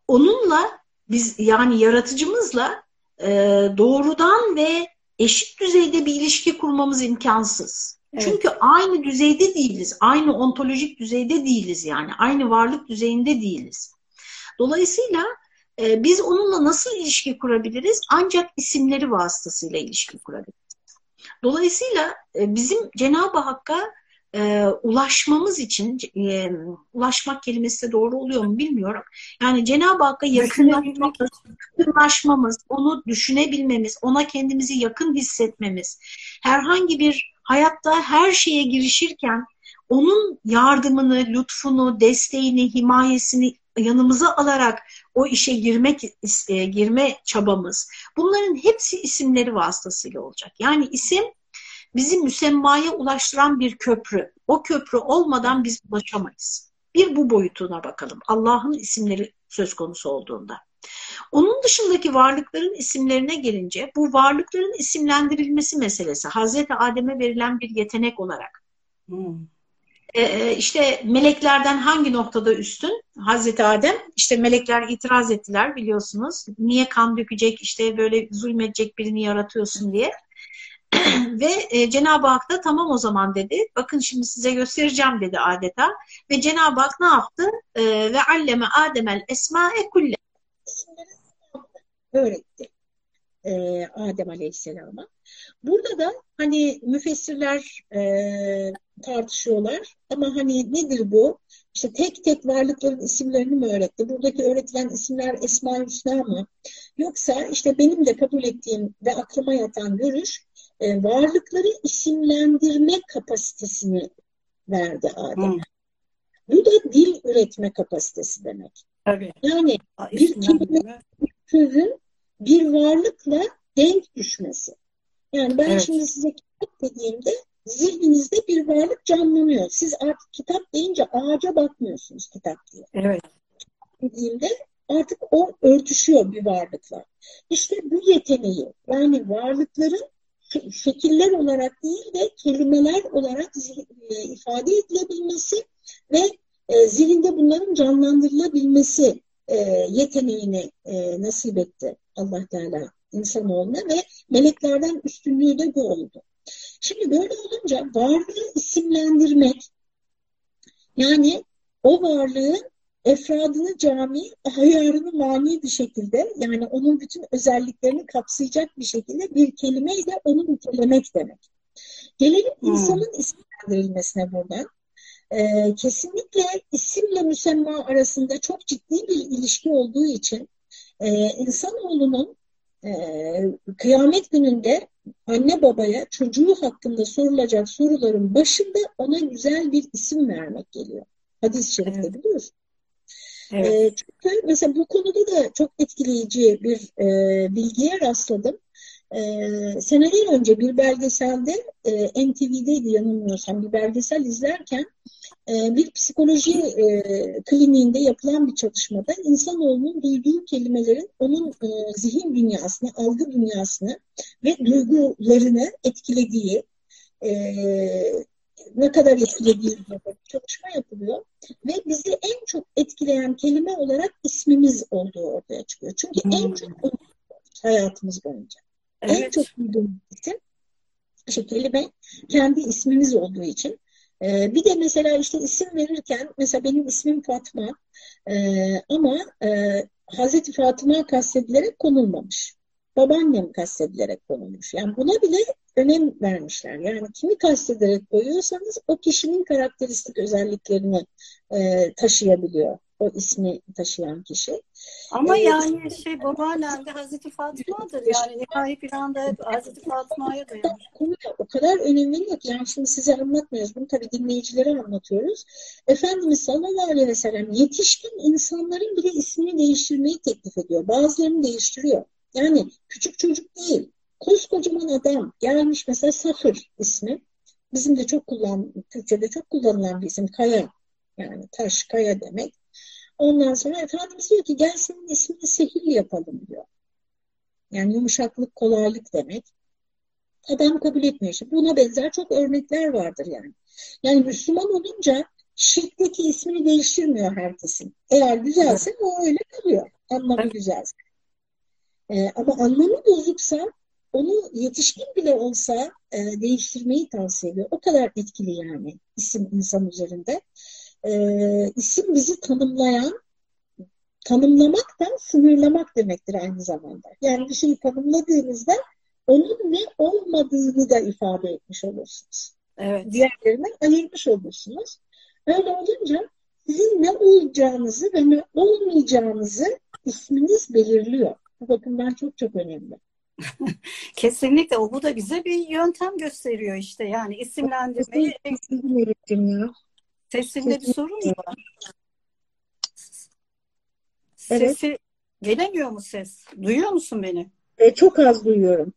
onunla biz yani yaratıcımızla e, doğrudan ve eşit düzeyde bir ilişki kurmamız imkansız. Evet. Çünkü aynı düzeyde değiliz. Aynı ontolojik düzeyde değiliz yani. Aynı varlık düzeyinde değiliz. Dolayısıyla e, biz onunla nasıl ilişki kurabiliriz? Ancak isimleri vasıtasıyla ilişki kurabiliriz. Dolayısıyla e, bizim Cenab-ı Hakk'a e, ulaşmamız için e, ulaşmak kelimesi de doğru oluyor mu bilmiyorum. Yani Cenab-ı Hakk'a yakınlaşmamız, onu düşünebilmemiz, ona kendimizi yakın hissetmemiz, herhangi bir hayatta her şeye girişirken onun yardımını, lütfunu, desteğini, himayesini yanımıza alarak o işe girmek e, girme çabamız bunların hepsi isimleri vasıtasıyla olacak. Yani isim bizi müsemmaya ulaştıran bir köprü. O köprü olmadan biz ulaşamayız. Bir bu boyutuna bakalım. Allah'ın isimleri söz konusu olduğunda. Onun dışındaki varlıkların isimlerine gelince bu varlıkların isimlendirilmesi meselesi Hazreti Adem'e verilen bir yetenek olarak. Hmm. Ee, işte meleklerden hangi noktada üstün? Hazreti Adem işte melekler itiraz ettiler biliyorsunuz. Niye kan dökecek işte böyle zulmedecek birini yaratıyorsun diye. *clears throat* ve e, Cenab-ı Hak da tamam o zaman dedi. Bakın şimdi size göstereceğim dedi adeta. Ve Cenab-ı Hak ne yaptı? E, ve alleme Ademel esma'e kulle. Öğretti e, Adem Aleyhisselam'a. Burada da hani müfessirler e, tartışıyorlar ama hani nedir bu? İşte tek tek varlıkların isimlerini mi öğretti? Buradaki öğretilen isimler Esma-i Hüsna mı? Yoksa işte benim de kabul ettiğim ve aklıma yatan görüş e, varlıkları isimlendirme kapasitesini verdi Adem. Hmm. Bu da dil üretme kapasitesi demek. Tabii. Yani bir kelime sözün bir varlıkla denk düşmesi. Yani ben evet. şimdi size kitap dediğimde zihninizde bir varlık canlanıyor. Siz artık kitap deyince ağaca bakmıyorsunuz kitap diye. Evet. Dediğimde artık o örtüşüyor bir varlıkla. İşte bu yeteneği yani varlıkların şekiller olarak değil de kelimeler olarak e, ifade edilebilmesi ve e, zihinde bunların canlandırılabilmesi e, yeteneğini nasip etti Allah Teala insanoğluna ve meleklerden üstünlüğü de bu oldu. Şimdi böyle olunca varlığı isimlendirmek yani o varlığın efradını cami, hayarını mani bir şekilde yani onun bütün özelliklerini kapsayacak bir şekilde bir kelimeyle onu nitelemek demek. Gelelim hmm. insanın isimlendirilmesine buradan. Ee, kesinlikle isimle müsemma arasında çok ciddi bir ilişki olduğu için e, insanoğlunun kıyamet gününde anne babaya çocuğu hakkında sorulacak soruların başında ona güzel bir isim vermek geliyor. Hadis-i şerifte evet. biliyorsun. Evet. E, çünkü mesela bu konuda da çok etkileyici bir e, bilgiye rastladım. E, seneler önce bir belgeselde e, NTV'deydi yanılmıyorsam bir belgesel izlerken e, bir psikoloji e, kliniğinde yapılan bir çalışmada insanoğlunun duyduğu kelimelerin onun e, zihin dünyasını, algı dünyasını ve duygularını etkilediği e, ne kadar etkilediği bir çalışma yapılıyor ve bizi en çok etkileyen kelime olarak ismimiz olduğu ortaya çıkıyor. Çünkü hmm. en çok hayatımız boyunca. Evet. En çok duyduğumuz isim işte kelime kendi ismimiz olduğu için. Ee, bir de mesela işte isim verirken mesela benim ismim Fatma ee, ama e, Hazreti Fatıma kastedilerek konulmamış. Babaannem kastedilerek konulmuş. Yani buna bile önem vermişler. Yani kimi kastederek koyuyorsanız o kişinin karakteristik özelliklerini e, taşıyabiliyor. O ismi taşıyan kişi. Ama ee, yani şey babaannem de Hazreti Fatma'dır. Yani nikahi planda hep Hazreti Fatma'ya dayanır. O kadar önem veriyor ki yani şimdi size anlatmıyoruz. Bunu tabii dinleyicilere anlatıyoruz. Efendimiz sallallahu aleyhi ve sellem yetişkin insanların bile ismini değiştirmeyi teklif ediyor. Bazılarını değiştiriyor. Yani küçük çocuk değil koskocaman adam gelmiş mesela Safır ismi. Bizim de çok kullan, Türkçe'de çok kullanılan bir isim. Kaya. Yani taş, kaya demek. Ondan sonra Efendimiz diyor ki gel senin ismini sehil yapalım diyor. Yani yumuşaklık, kolaylık demek. Adam kabul etmiyor. İşte buna benzer çok örnekler vardır yani. Yani Müslüman olunca şirkteki ismini değiştirmiyor herkesin. Eğer güzelse o öyle kalıyor. Anlamı güzelse. Ee, ama anlamı bozuksa onu yetişkin bile olsa e, değiştirmeyi tavsiye ediyor. O kadar etkili yani isim insan üzerinde. E, isim bizi tanımlayan, tanımlamak da sınırlamak demektir aynı zamanda. Yani bir şeyi tanımladığınızda onun ne olmadığını da ifade etmiş olursunuz. Evet. Diğerlerinden ayırmış olursunuz. Öyle olunca sizin ne olacağınızı ve ne olmayacağınızı isminiz belirliyor. Bu bakımdan çok çok önemli. *laughs* Kesinlikle o bu da bize bir yöntem gösteriyor işte yani isimlendirmeyi. Sesimde bir sorun mu var? Evet. Sesi gelemiyor mu ses? Duyuyor musun beni? E, çok az duyuyorum.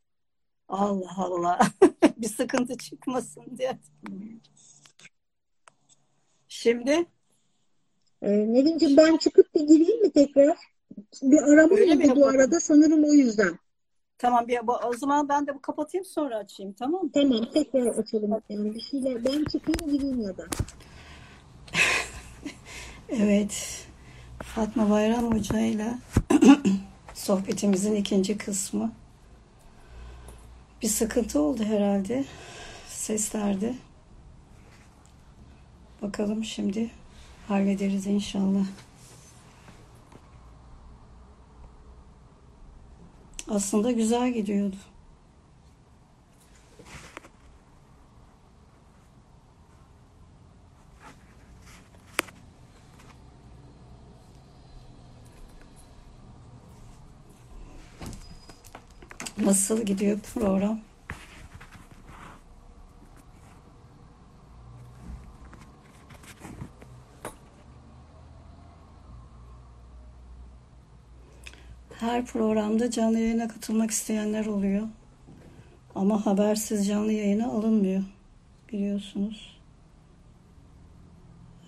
Allah Allah. *laughs* Bir sıkıntı çıkmasın diye. Şimdi E, Nevin'ciğim ben çıkıp bir gireyim mi tekrar? Bir mi oldu bu arada sanırım o yüzden. tamam bir o zaman ben de bu kapatayım sonra açayım tamam mı? Tamam tekrar açalım. Yani bir şeyler ben çıkayım gireyim ya da. Evet. Fatma Bayram Hoca ile *clears throat* sohbetimizin ikinci kısmı. Bir sıkıntı oldu herhalde seslerde. Bakalım şimdi hallederiz inşallah. Aslında güzel gidiyordu. Nasıl gidiyor program? Her programda canlı yayına katılmak isteyenler oluyor. Ama habersiz canlı yayına alınmıyor. Biliyorsunuz.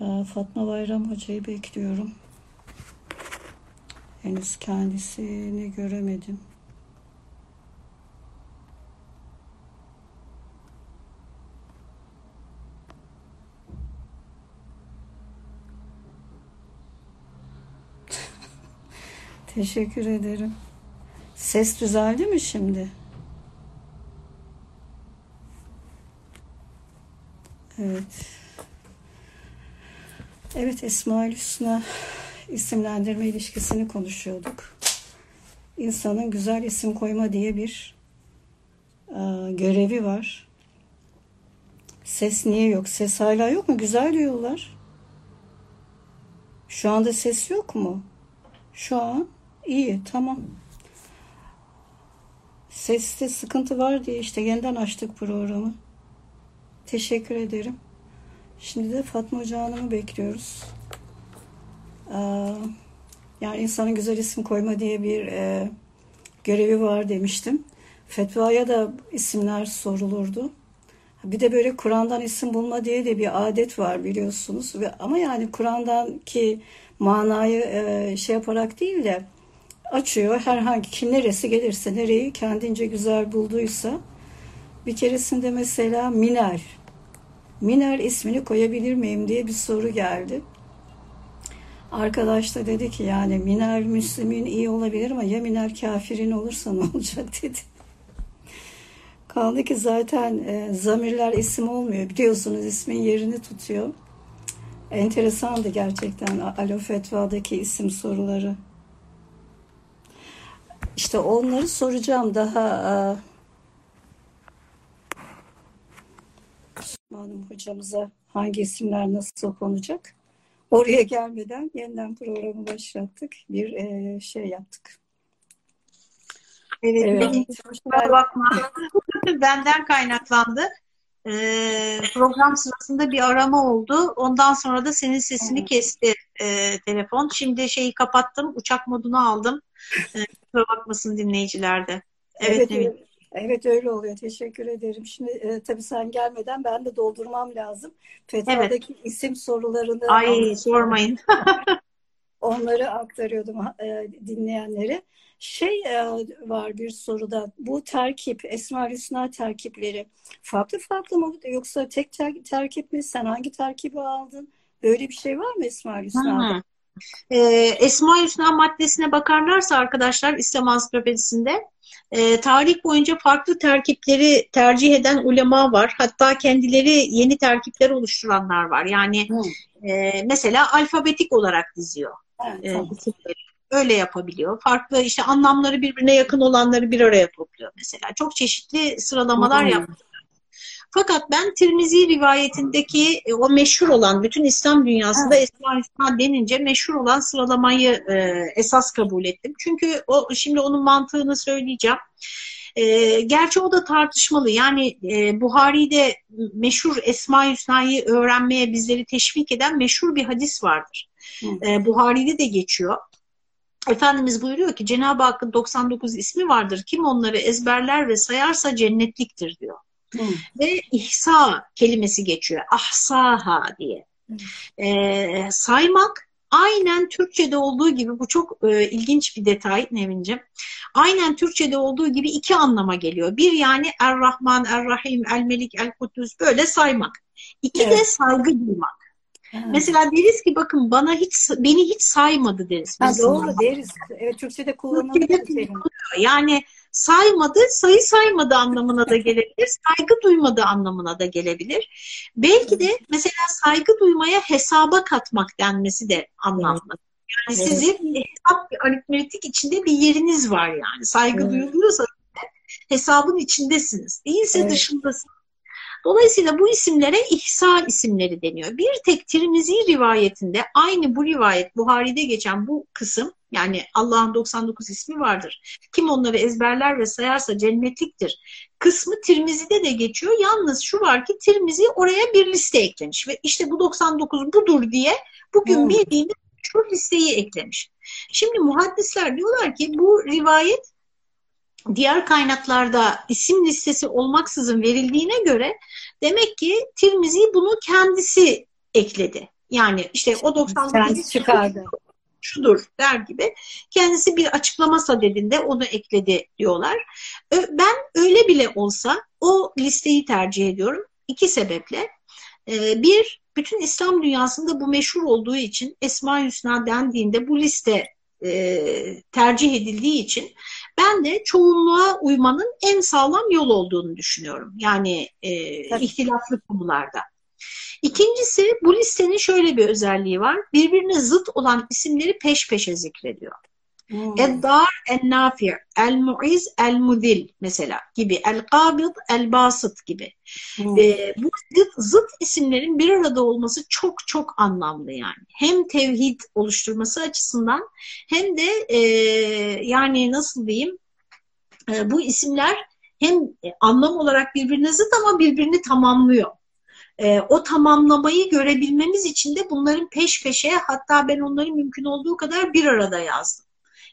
Ee, Fatma Bayram Hoca'yı bekliyorum. Henüz kendisini göremedim. Teşekkür ederim. Ses düzeldi mi şimdi? Evet. Evet Esmaül Hüsna isimlendirme ilişkisini konuşuyorduk. İnsanın güzel isim koyma diye bir e, görevi var. Ses niye yok? Ses hala yok mu? Güzel diyorlar. Şu anda ses yok mu? Şu an iyi, tamam. Seste sıkıntı var diye işte yeniden açtık programı. Teşekkür ederim. Şimdi de Fatma Hoca Hanım'ı bekliyoruz. Ee, yani insanın güzel isim koyma diye bir e, görevi var demiştim. Fetvaya da isimler sorulurdu. Bir de böyle Kur'an'dan isim bulma diye de bir adet var biliyorsunuz. Ve, ama yani Kur'an'dan ki manayı e, şey yaparak değil de açıyor herhangi kim neresi gelirse nereyi kendince güzel bulduysa bir keresinde mesela Minel Minel ismini koyabilir miyim diye bir soru geldi. Arkadaş da dedi ki yani Minel Müslümin iyi olabilir ama ya Minel kafirin olursa ne *laughs* olacak dedi. Kaldı ki zaten e, zamirler isim olmuyor. Biliyorsunuz ismin yerini tutuyor. Enteresandı gerçekten Alo Fetva'daki isim soruları. İşte onları soracağım daha Hanım hocamıza hangi isimler nasıl konacak. Oraya gelmeden yeniden programı başlattık. Bir e, şey yaptık. Evet, Evet. benim bakma. *laughs* Benden kaynaklandı. Ee, program sırasında bir arama oldu. Ondan sonra da senin sesini Evet. kesti e, telefon. Şimdi şeyi kapattım, uçak modunu aldım. Kusura bakmasın dinleyiciler de. Evet, Evet, evet öyle oluyor. Teşekkür ederim. Şimdi e, tabii sen gelmeden ben de doldurmam lazım. Fetva'daki isim sorularını Ay sormayın. *laughs* onları aktarıyordum e, dinleyenlere. Şey e, var bir soruda bu terkip, Esma Hüsna terkipleri farklı farklı mı yoksa tek ter- terkip mi? Sen hangi terkibi aldın? Böyle bir şey var mı Esma Hüsna'da? Ee, Esma Hüsna maddesine bakarlarsa arkadaşlar İslam Ansiklopedisi'nde e, tarih boyunca farklı terkipleri tercih eden ulema var. Hatta kendileri yeni terkipler oluşturanlar var. Yani e, mesela alfabetik olarak diziyor. Ha, e. Öyle yapabiliyor. Farklı işte anlamları birbirine yakın olanları bir araya topluyor mesela. Çok çeşitli sıralamalar Hmm. yapıyor. Fakat ben Tirmizi rivayetindeki e, o meşhur olan bütün İslam dünyasında Ha. Esma Hüsna denince meşhur olan sıralamayı e, esas kabul ettim. Çünkü o şimdi onun mantığını söyleyeceğim. E, gerçi o da tartışmalı. Yani e, Buhari'de meşhur Esma Hüsna'yı öğrenmeye bizleri teşvik eden meşhur bir hadis vardır. Hı. E, Buhari'de de geçiyor. Efendimiz buyuruyor ki Cenab-ı Hakk'ın 99 ismi vardır. Kim onları ezberler ve sayarsa cennetliktir diyor. Hı. Ve ihsa kelimesi geçiyor. Ahsaha diye. Ee, saymak aynen Türkçe'de olduğu gibi bu çok e, ilginç bir detay Nevin'ciğim. Aynen Türkçe'de olduğu gibi iki anlama geliyor. Bir yani Er-Rahman, Er-Rahim, El-Melik, El-Kudüs böyle saymak. İki de Evet. saygı duymak. Ha. Mesela deriz ki bakın bana hiç beni hiç saymadı deriz. Ha, doğru deriz. Evet Türkçe'de kullanılıyor. Türkçe'de bu terim. Yani saymadı, sayı saymadı anlamına da gelebilir, saygı duymadı anlamına da gelebilir. Belki de mesela saygı duymaya hesaba katmak denmesi de anlamlı. Yani Evet. sizin hesap bir aritmetik içinde bir yeriniz var yani. Saygı Evet. duyuluyorsa hesabın içindesiniz. Değilse Evet. dışındasınız. Dolayısıyla bu isimlere ihsa isimleri deniyor. Bir tek Tirmizi rivayetinde aynı bu rivayet Buhari'de geçen bu kısım yani Allah'ın 99 ismi vardır. Kim onları ezberler ve sayarsa cennetliktir. Kısmı Tirmizi'de de geçiyor. Yalnız şu var ki Tirmizi oraya bir liste eklemiş ve işte bu 99 budur diye bugün Hmm. bildiğimiz şu listeyi eklemiş. Şimdi muhaddisler diyorlar ki bu rivayet diğer kaynaklarda isim listesi olmaksızın verildiğine göre demek ki Tirmizi bunu kendisi ekledi. Yani işte o 99 Kendisi çıkardı. Şudur der gibi kendisi bir açıklama sadedinde onu ekledi diyorlar. Ben öyle bile olsa o listeyi tercih ediyorum. İki sebeple. Ee, Bir, bütün İslam dünyasında bu meşhur olduğu için Esma Hüsna dendiğinde bu liste e, tercih edildiği için ben de çoğunluğa uymanın en sağlam yol olduğunu düşünüyorum. Yani e, ihtilaflı konularda. İkincisi bu listenin şöyle bir özelliği var. Birbirine zıt olan isimleri peş peşe zikrediyor. Hmm. Eddar, el-Nafi, el-Mu'iz, el-Mudil mesela gibi. El-Kabid, el-Basıt gibi. Hmm. Ee, bu zıt, zıt isimlerin bir arada olması çok çok anlamlı yani. Hem tevhid oluşturması açısından hem de e, yani nasıl diyeyim e, bu isimler hem anlam olarak birbirine zıt ama birbirini tamamlıyor. E, o tamamlamayı görebilmemiz için de bunların peş peşe hatta ben onları mümkün olduğu kadar bir arada yazdım.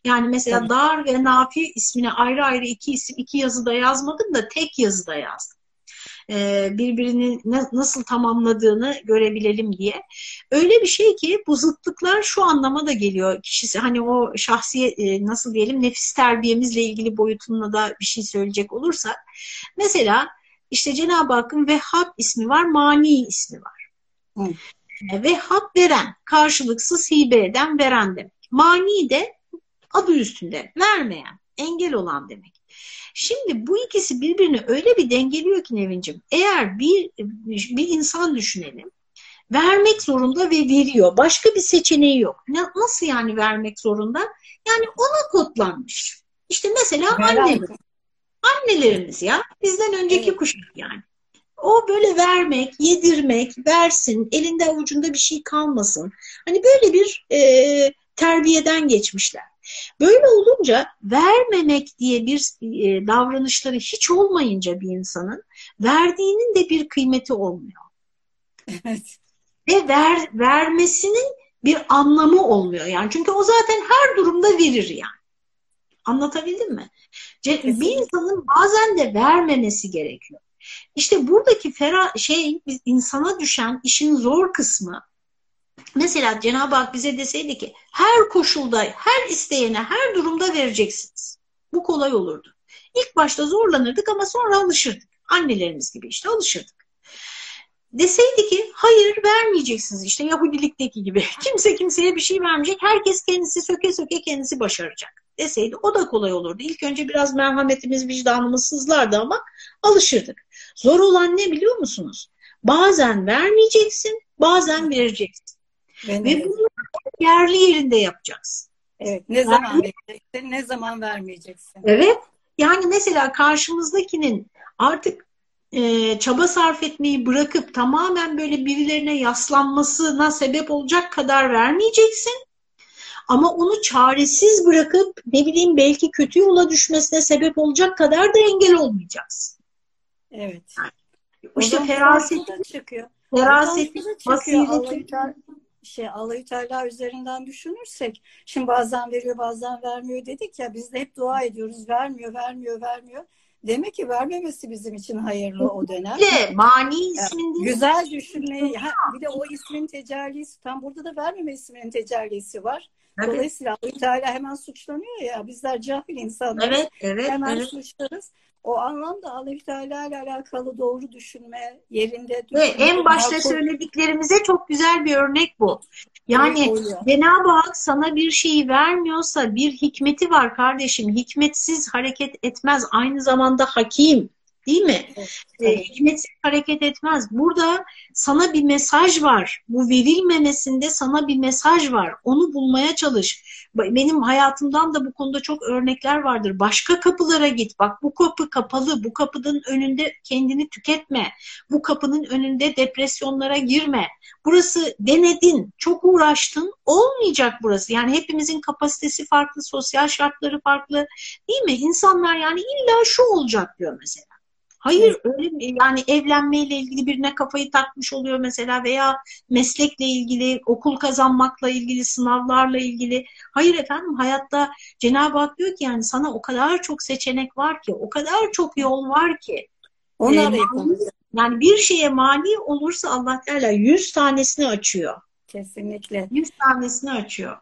Yani mesela Tabii. Dar ve Nafi ismini ayrı ayrı iki isim iki yazıda yazmadım da tek yazıda yazdım. E, birbirini na- nasıl tamamladığını görebilelim diye. Öyle bir şey ki bu zıtlıklar şu anlama da geliyor. Kişisi hani o şahsiye e, nasıl diyelim nefis terbiyemizle ilgili boyutuna da bir şey söyleyecek olursak. Mesela işte Cenab-ı Hakk'ın Vehhab ismi var, Mani ismi var. Hı. E, Vehhab veren, karşılıksız hibe eden veren demek. Mani de adı üstünde vermeyen, engel olan demek. Şimdi bu ikisi birbirini öyle bir dengeliyor ki Nevin'cim. Eğer bir, bir insan düşünelim. Vermek zorunda ve veriyor. Başka bir seçeneği yok. Ne, nasıl yani vermek zorunda? Yani ona kodlanmış. İşte mesela Veren. Annelerimiz ya. Bizden önceki Evet. kuşak yani. O böyle vermek, yedirmek, versin, elinde avucunda bir şey kalmasın. Hani böyle bir e, terbiyeden geçmişler. Böyle olunca vermemek diye bir e, davranışları hiç olmayınca bir insanın verdiğinin de bir kıymeti olmuyor. Evet. Ve ver, vermesinin bir anlamı olmuyor yani. Çünkü o zaten her durumda verir yani. Anlatabildim mi? Kesinlikle. Bir insanın bazen de vermemesi gerekiyor. İşte buradaki fera şey biz- insana düşen işin zor kısmı mesela Cenab-ı Hak bize deseydi ki her koşulda, her isteyene, her durumda vereceksiniz. Bu kolay olurdu. İlk başta zorlanırdık ama sonra alışırdık. Annelerimiz gibi işte alışırdık. Deseydi ki hayır vermeyeceksiniz işte Yahudilikteki gibi. *laughs* Kimse kimseye bir şey vermeyecek. Herkes kendisi söke söke kendisi başaracak. Deseydi o da kolay olurdu. İlk önce biraz merhametimiz, vicdanımız sızlardı ama alışırdık. Zor olan ne biliyor musunuz? Bazen vermeyeceksin, bazen vereceksin. Ben Ve bunu yerli yerinde yapacaksın. evet. Ne zaman vereceksin, ne zaman vermeyeceksin. Evet. Yani mesela karşımızdakinin artık e, çaba sarf etmeyi bırakıp tamamen böyle birilerine yaslanmasına sebep olacak kadar vermeyeceksin. Ama onu çaresiz bırakıp ne bileyim belki kötü yola düşmesine sebep olacak kadar da engel olmayacaksın. Evet. İşte O zaman feraset, karşımıza çıkıyor. feraset, Karşımıza çıkıyor. basireti- Allah-u Teala şey üzerinden düşünürsek şimdi bazen veriyor bazen vermiyor dedik ya biz de hep dua ediyoruz vermiyor vermiyor vermiyor. Demek ki vermemesi bizim için hayırlı o dönem. Bir mani isminde. Güzel düşünmeyi, ha, bir de o ismin tecellisi, tam burada da vermeme isminin tecellisi var. Evet. Dolayısıyla allah Teala hemen suçlanıyor ya, bizler cahil insanlar. Evet, evet, hemen evet. suçlarız. O anlamda allah Teala ile alakalı doğru düşünme, yerinde Ve düşünme. en başta makul söylediklerimize çok güzel bir örnek bu. Yani oluyor. Cenab-ı Hak sana bir şeyi vermiyorsa bir hikmeti var kardeşim. Hikmetsiz hareket etmez. Aynı zamanda hakim. Değil mi? Evet, E, hikmetsiz hareket etmez. Burada sana bir mesaj var. Bu verilmemesinde sana bir mesaj var. Onu bulmaya çalış. Benim hayatımdan da bu konuda çok örnekler vardır. Başka kapılara git. Bak bu kapı kapalı. Bu kapının önünde kendini tüketme. Bu kapının önünde depresyonlara girme. Burası denedin, çok uğraştın. Olmayacak burası. Yani hepimizin kapasitesi farklı, sosyal şartları farklı. Değil mi? İnsanlar yani illa şu olacak diyor mesela. Hayır öyle mi? Yani evlenmeyle ilgili birine kafayı takmış oluyor mesela veya meslekle ilgili, okul kazanmakla ilgili, sınavlarla ilgili. Hayır efendim hayatta Cenab-ı Hak diyor ki yani sana o kadar çok seçenek var ki, o kadar çok yol var ki. Onu Ee, mani- yani bir şeye mani olursa Allah Teala yüz tanesini açıyor. kesinlikle. Yüz tanesini açıyor.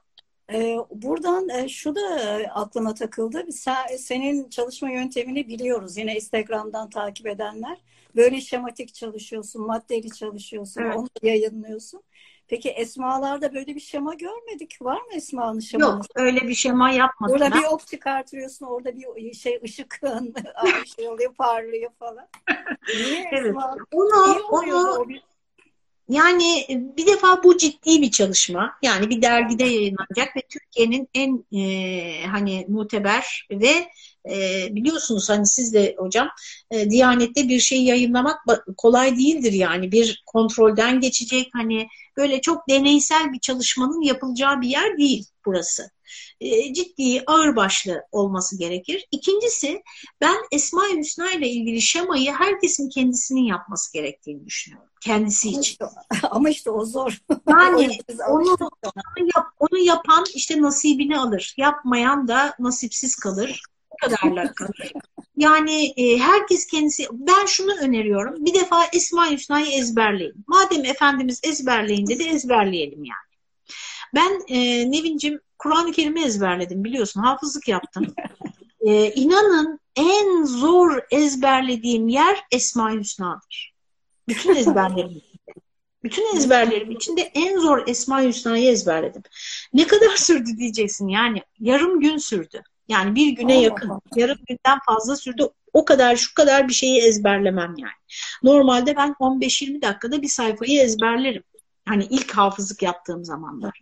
Ee, buradan e, şu da e, aklıma takıldı. Sen, senin çalışma yöntemini biliyoruz. Yine Instagram'dan takip edenler. Böyle şematik çalışıyorsun, maddeli çalışıyorsun, Evet. onu yayınlıyorsun. Peki esmalarda böyle bir şema görmedik. Var mı esmanın şeması? Yok öyle bir şema yapmadım ben. bir ok çıkartıyorsun, orada bir şey ışık *laughs* şey oluyor, parlıyor falan. Niye Evet. esma? Onu, onu o bir- Yani bir defa bu ciddi bir çalışma. Yani bir dergide yayınlanacak ve Türkiye'nin en e, hani muteber ve e, biliyorsunuz hani siz de hocam e, Diyanet'te bir şey yayınlamak kolay değildir yani bir kontrolden geçecek hani böyle çok deneysel bir çalışmanın yapılacağı bir yer değil burası. E, ciddi ağırbaşlı olması gerekir. İkincisi ben Esma-i Hüsna ile ilgili şemayı herkesin kendisinin yapması gerektiğini düşünüyorum. Kendisi Ama için. işte, *laughs* ama işte o zor. Yani *laughs* onu, onu, yap, onu yapan işte nasibini alır. Yapmayan da nasipsiz kalır. Bu kadarla kalır. *laughs* Yani e, herkes kendisi, ben şunu öneriyorum. Bir defa Esma-i Hüsna'yı ezberleyin. Madem Efendimiz ezberleyin dedi ezberleyelim yani. Ben e, Nevin'cim Kur'an-ı Kerim'i ezberledim biliyorsun. Hafızlık yaptım. E, inanın en zor ezberlediğim yer Esma-i Hüsna'dır. Bütün ezberlerim. Bütün ezberlerim içinde en zor Esma-i Hüsna'yı ezberledim. Ne kadar sürdü diyeceksin yani yarım gün sürdü. Yani bir güne yakın. Yarım günden fazla sürdü. O kadar şu kadar bir şeyi ezberlemem yani. Normalde ben 15-20 dakikada bir sayfayı ezberlerim. Hani ilk hafızlık yaptığım zamanlar.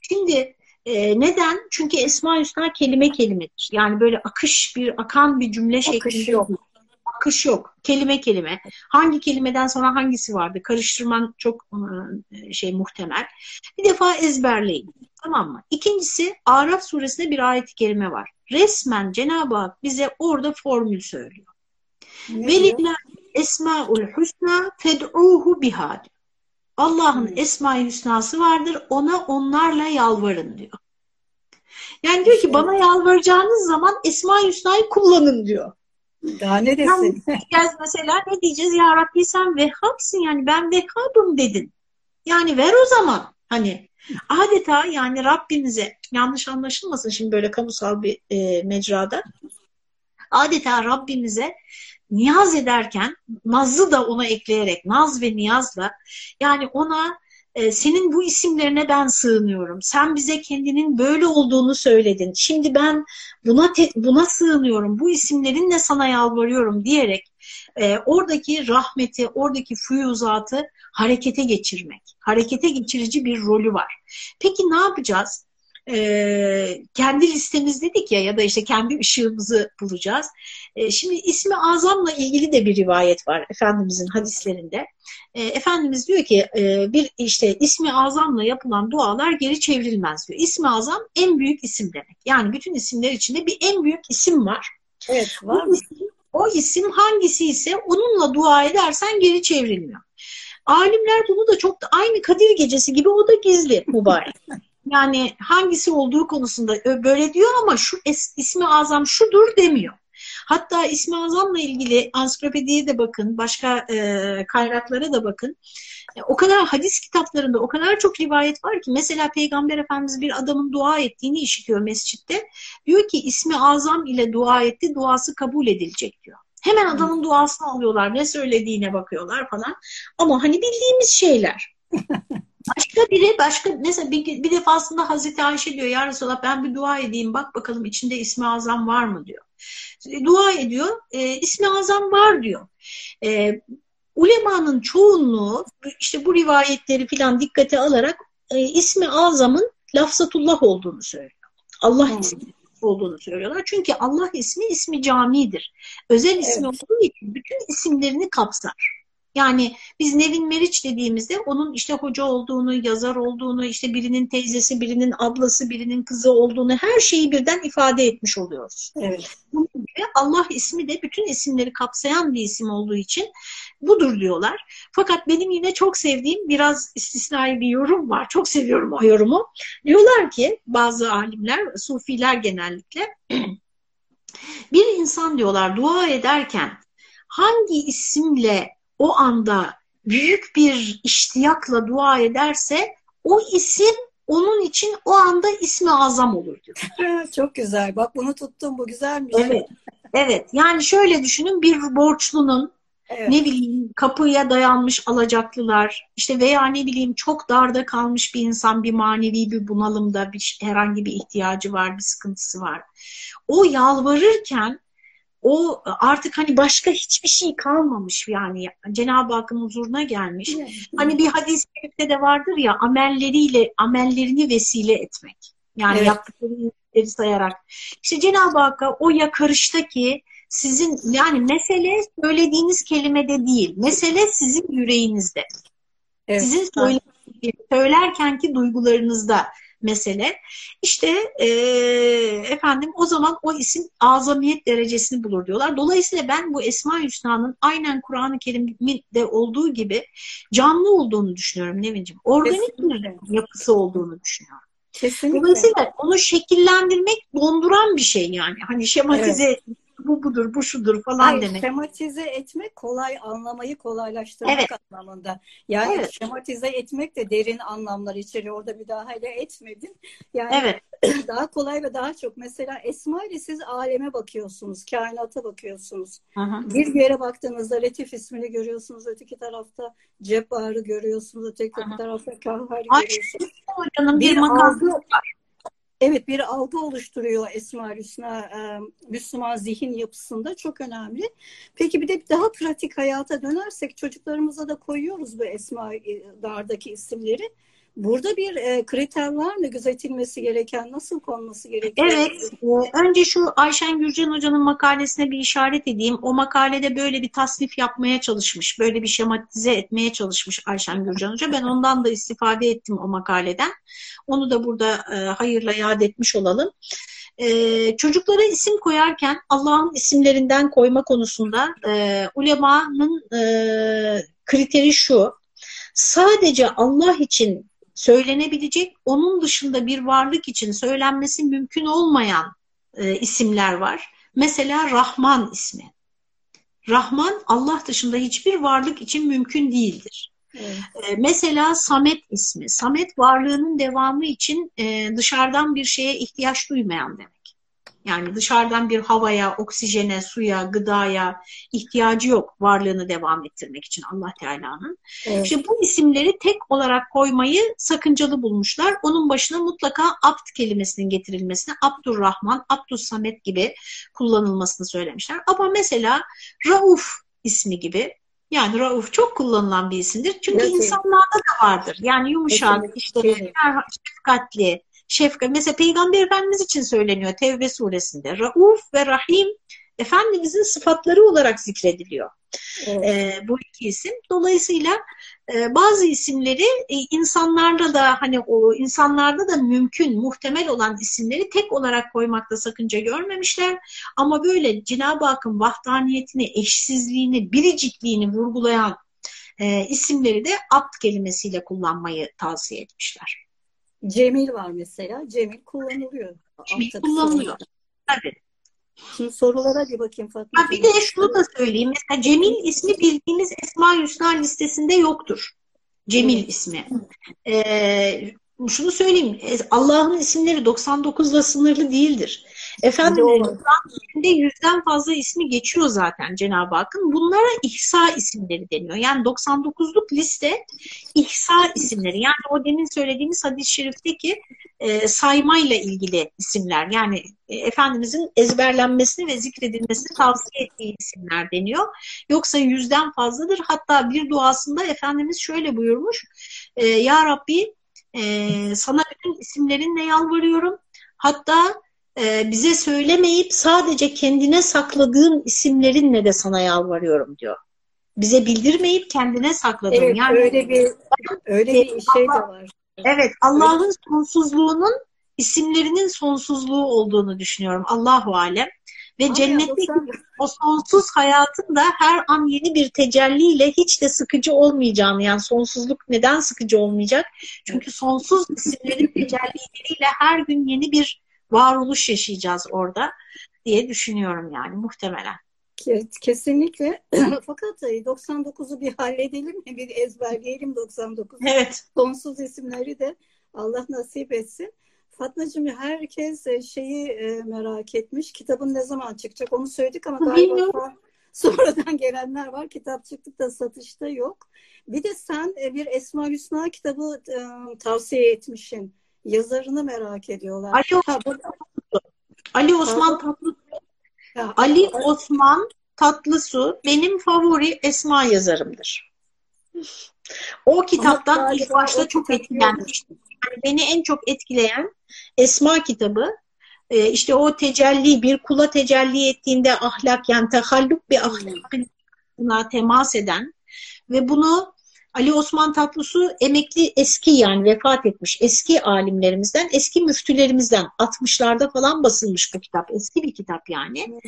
Şimdi e, neden? Çünkü Esma-i Hüsna kelime kelimedir. Yani böyle akış bir akan bir cümle şeklinde yok. Akış yok. Kelime kelime. Hangi kelimeden sonra hangisi vardı? Karıştırman çok e, şey muhtemel. Bir defa ezberleyin. Tamam mı? İkincisi Araf suresinde bir ayet-i kerime var. Resmen Cenab-ı Hak bize orada formül söylüyor. Ne Ve diyor? lillahi esmaul husna fed'uhu biha. Allah'ın Hmm. esma-i hüsnası vardır. Ona onlarla yalvarın diyor. Yani diyor ki bana yalvaracağınız zaman esma-i hüsnayı kullanın diyor. Daha ne desin? Diyeceğiz mesela ne diyeceğiz? Ya Rabbi sen Vehhab'sın yani ben Vehhab'ım dedin. Yani ver o zaman. Hani adeta yani Rabbimize yanlış anlaşılmasın şimdi böyle kamusal bir e, mecrada adeta Rabbimize niyaz ederken nazı da ona ekleyerek naz ve niyazla yani ona e, senin bu isimlerine ben sığınıyorum. Sen bize kendinin böyle olduğunu söyledin. Şimdi ben buna buna sığınıyorum. Bu isimlerinle sana yalvarıyorum diyerek e, oradaki rahmeti, oradaki füyuzatı harekete geçirmek. Harekete geçirici bir rolü var. Peki ne yapacağız? Ee, kendi listemiz dedik ya ya da işte kendi ışığımızı bulacağız. Ee, şimdi ismi azamla ilgili de bir rivayet var Efendimizin hadislerinde. Ee, Efendimiz diyor ki e, bir işte ismi azamla yapılan dualar geri çevrilmez diyor. İsmi azam en büyük isim demek. Yani bütün isimler içinde bir en büyük isim var. Evet var O isim, o isim hangisi ise onunla dua edersen geri çevrilmiyor. alimler bunu da çok da aynı Kadir Gecesi gibi o da gizli mübarek. *laughs* Yani hangisi olduğu konusunda böyle diyor ama şu es, ismi azam şudur demiyor. Hatta ismi azamla ilgili ansiklopediye de bakın, başka e, kaynaklara da bakın. E, o kadar hadis kitaplarında o kadar çok rivayet var ki mesela Peygamber Efendimiz bir adamın dua ettiğini işitiyor mescitte. Diyor ki ismi azam ile dua etti, duası kabul edilecek diyor. Hemen adamın duasını alıyorlar, ne söylediğine bakıyorlar falan. Ama hani bildiğimiz şeyler. *laughs* Başka biri, başka mesela bir, bir defasında Hazreti Ayşe diyor ya Resulallah ben bir dua edeyim bak bakalım içinde ismi azam var mı diyor. Dua ediyor, e, ismi azam var diyor. E, ulemanın çoğunluğu işte bu rivayetleri filan dikkate alarak e, ismi azamın lafzatullah olduğunu söylüyor. Allah hmm. ismi olduğunu söylüyorlar. Çünkü Allah ismi ismi camidir. Özel ismi evet. olduğu için bütün isimlerini kapsar. Yani biz Nevin Meriç dediğimizde onun işte hoca olduğunu, yazar olduğunu, işte birinin teyzesi, birinin ablası, birinin kızı olduğunu her şeyi birden ifade etmiş oluyoruz. Evet. Allah ismi de bütün isimleri kapsayan bir isim olduğu için budur diyorlar. Fakat benim yine çok sevdiğim biraz istisnai bir yorum var. Çok seviyorum o yorumu. Diyorlar ki bazı alimler, sufiler genellikle *clears throat* bir insan diyorlar dua ederken hangi isimle o anda büyük bir iştiyakla dua ederse o isim onun için o anda ismi azam olur diyor. *laughs* Çok güzel. Bak bunu tuttum. Bu güzelmiş. Evet. Evet. Yani şöyle düşünün bir borçlunun Evet. Ne bileyim kapıya dayanmış alacaklılar işte veya ne bileyim çok darda kalmış bir insan bir manevi bir bunalımda bir herhangi bir ihtiyacı var bir sıkıntısı var. O yalvarırken o artık hani başka hiçbir şey kalmamış yani Cenab-ı Hakk'ın huzuruna gelmiş. Evet. Hani bir hadis de vardır ya amelleriyle amellerini vesile etmek. Yani evet. yaptıkları sayarak. İşte Cenab-ı Hakk'a o yakarıştaki sizin yani mesele söylediğiniz kelimede değil. Mesele sizin yüreğinizde. Evet. Sizin söylerkenki duygularınızda mesele. İşte e, efendim o zaman o isim azamiyet derecesini bulur diyorlar. Dolayısıyla ben bu Esma Hüsna'nın aynen Kur'an-ı Kerim'de olduğu gibi canlı olduğunu düşünüyorum Nevin'ciğim. Organik bir yapısı olduğunu düşünüyorum. Kesinlikle. Dolayısıyla onu şekillendirmek donduran bir şey yani. Hani şematize evet. etmek bu budur, bu şudur falan Hayır, demek. Şematize etmek kolay anlamayı kolaylaştırmak evet. anlamında. Yani evet. şematize etmek de derin anlamlar içeriyor. Orada bir daha hele etmedin. Yani evet. *clears throat* daha kolay ve daha çok. Mesela Esma ile siz aleme bakıyorsunuz, kainata bakıyorsunuz. Hı Bir yere baktığınızda Latif ismini görüyorsunuz, öteki tarafta Cebbar'ı görüyorsunuz, öteki hı tarafta Kahhar'ı görüyorsunuz. Canım, bir, bir algı var Evet bir algı oluşturuyor Esma Hüsna e, Müslüman zihin yapısında çok önemli. Peki bir de daha pratik hayata dönersek çocuklarımıza da koyuyoruz bu Esma Dar'daki isimleri. Burada bir e, kriter var mı gözetilmesi gereken, nasıl konması gerekiyor? Evet, e, önce şu Ayşen Gürcan Hoca'nın makalesine bir işaret edeyim. O makalede böyle bir tasnif yapmaya çalışmış, böyle bir şematize etmeye çalışmış Ayşen Gürcan Hoca. Ben ondan da istifade ettim o makaleden. Onu da burada e, hayırla yad etmiş olalım. Ee, çocuklara isim koyarken Allah'ın isimlerinden koyma konusunda e, ulemanın e, kriteri şu. Sadece Allah için söylenebilecek, onun dışında bir varlık için söylenmesi mümkün olmayan e, isimler var. Mesela Rahman ismi. Rahman Allah dışında hiçbir varlık için mümkün değildir. Evet. E, mesela Samet ismi. Samet varlığının devamı için e, dışarıdan bir şeye ihtiyaç duymayan demek. Yani dışarıdan bir havaya, oksijene, suya, gıdaya ihtiyacı yok varlığını devam ettirmek için Allah Teala'nın. Evet. İşte bu isimleri tek olarak koymayı sakıncalı bulmuşlar. Onun başına mutlaka abd kelimesinin getirilmesini, Abdurrahman, Abdussamet gibi kullanılmasını söylemişler. Ama mesela Rauf ismi gibi yani Rauf çok kullanılan bir isimdir. Çünkü evet. insanlarda da vardır. Yani yumuşak, evet. işte şefkatli, şefkat. Mesela Peygamber Efendimiz için söyleniyor Tevbe suresinde. Rauf ve Rahim Efendimizin sıfatları olarak zikrediliyor. Evet. E, bu iki isim. Dolayısıyla e, bazı isimleri e, insanlarda da hani o insanlarda da mümkün, muhtemel olan isimleri tek olarak koymakta sakınca görmemişler. Ama böyle Cenab-ı Hakk'ın vahdaniyetini, eşsizliğini, biricikliğini vurgulayan e, isimleri de abd kelimesiyle kullanmayı tavsiye etmişler. Cemil var mesela. Cemil kullanılıyor. Cemil kullanılıyor. Tabii. Şimdi sorulara bir bakayım Fatma. Ha, bir de şunu da söyleyeyim. Mesela Cemil ismi bildiğimiz Esma Hüsna listesinde yoktur. Cemil ismi. Ee, şunu söyleyeyim. e, Allah'ın isimleri 99'la sınırlı değildir. Efendim Bir de o var. Kur'an içinde yüzden fazla ismi geçiyor zaten Cenab-ı Hakk'ın. Bunlara ihsa isimleri deniyor. Yani 99'luk liste ihsa isimleri. Yani o demin söylediğimiz hadis-i şerifteki e, saymayla ilgili isimler. Yani e, Efendimizin ezberlenmesini ve zikredilmesini tavsiye ettiği isimler deniyor. Yoksa yüzden fazladır. Hatta bir duasında Efendimiz şöyle buyurmuş. E, ya Rabbi e, sana bütün isimlerinle yalvarıyorum. Hatta e, bize söylemeyip sadece kendine sakladığın isimlerinle de sana yalvarıyorum diyor. Bize bildirmeyip kendine sakladığın. Evet, yani öyle bir öyle bir şey de var. Evet, Allah'ın sonsuzluğunun isimlerinin sonsuzluğu olduğunu düşünüyorum. Allahu alem. Ve Ama cennetteki o sonsuz hayatın da her an yeni bir tecelliyle hiç de sıkıcı olmayacağını, yani sonsuzluk neden sıkıcı olmayacak? Çünkü sonsuz isimlerin tecellileriyle her gün yeni bir varoluş yaşayacağız orada diye düşünüyorum yani muhtemelen. Ke- Kesinlikle. *clears throat* Fakat 99'u bir halledelim? Bir ezberleyelim 99'u. Evet. Sonsuz isimleri de Allah nasip etsin. Fatmacığım herkes e, şeyi e, merak etmiş. Kitabın ne zaman çıkacak onu söyledik ama galiba *laughs* sonradan gelenler var. Kitap çıktıkta satışta yok. Bir de sen e, bir Esma Hüsna kitabı e, tavsiye etmişsin. Yazarını merak ediyorlar. Ali, Ha, bu- Ali Osman Tatlı ha, Ali Osman Tatlısu benim favori Esma yazarımdır. O kitaptan Ama ilk başta o çok etkilenmiştim. Yani beni en çok etkileyen Esma kitabı e, işte o tecelli bir kula tecelli ettiğinde ahlak yani tehallük bir ahlakına temas eden ve bunu Ali Osman Tatlısu emekli eski yani vefat etmiş eski alimlerimizden, eski müftülerimizden 60'larda falan basılmış bu kitap. Eski bir kitap yani.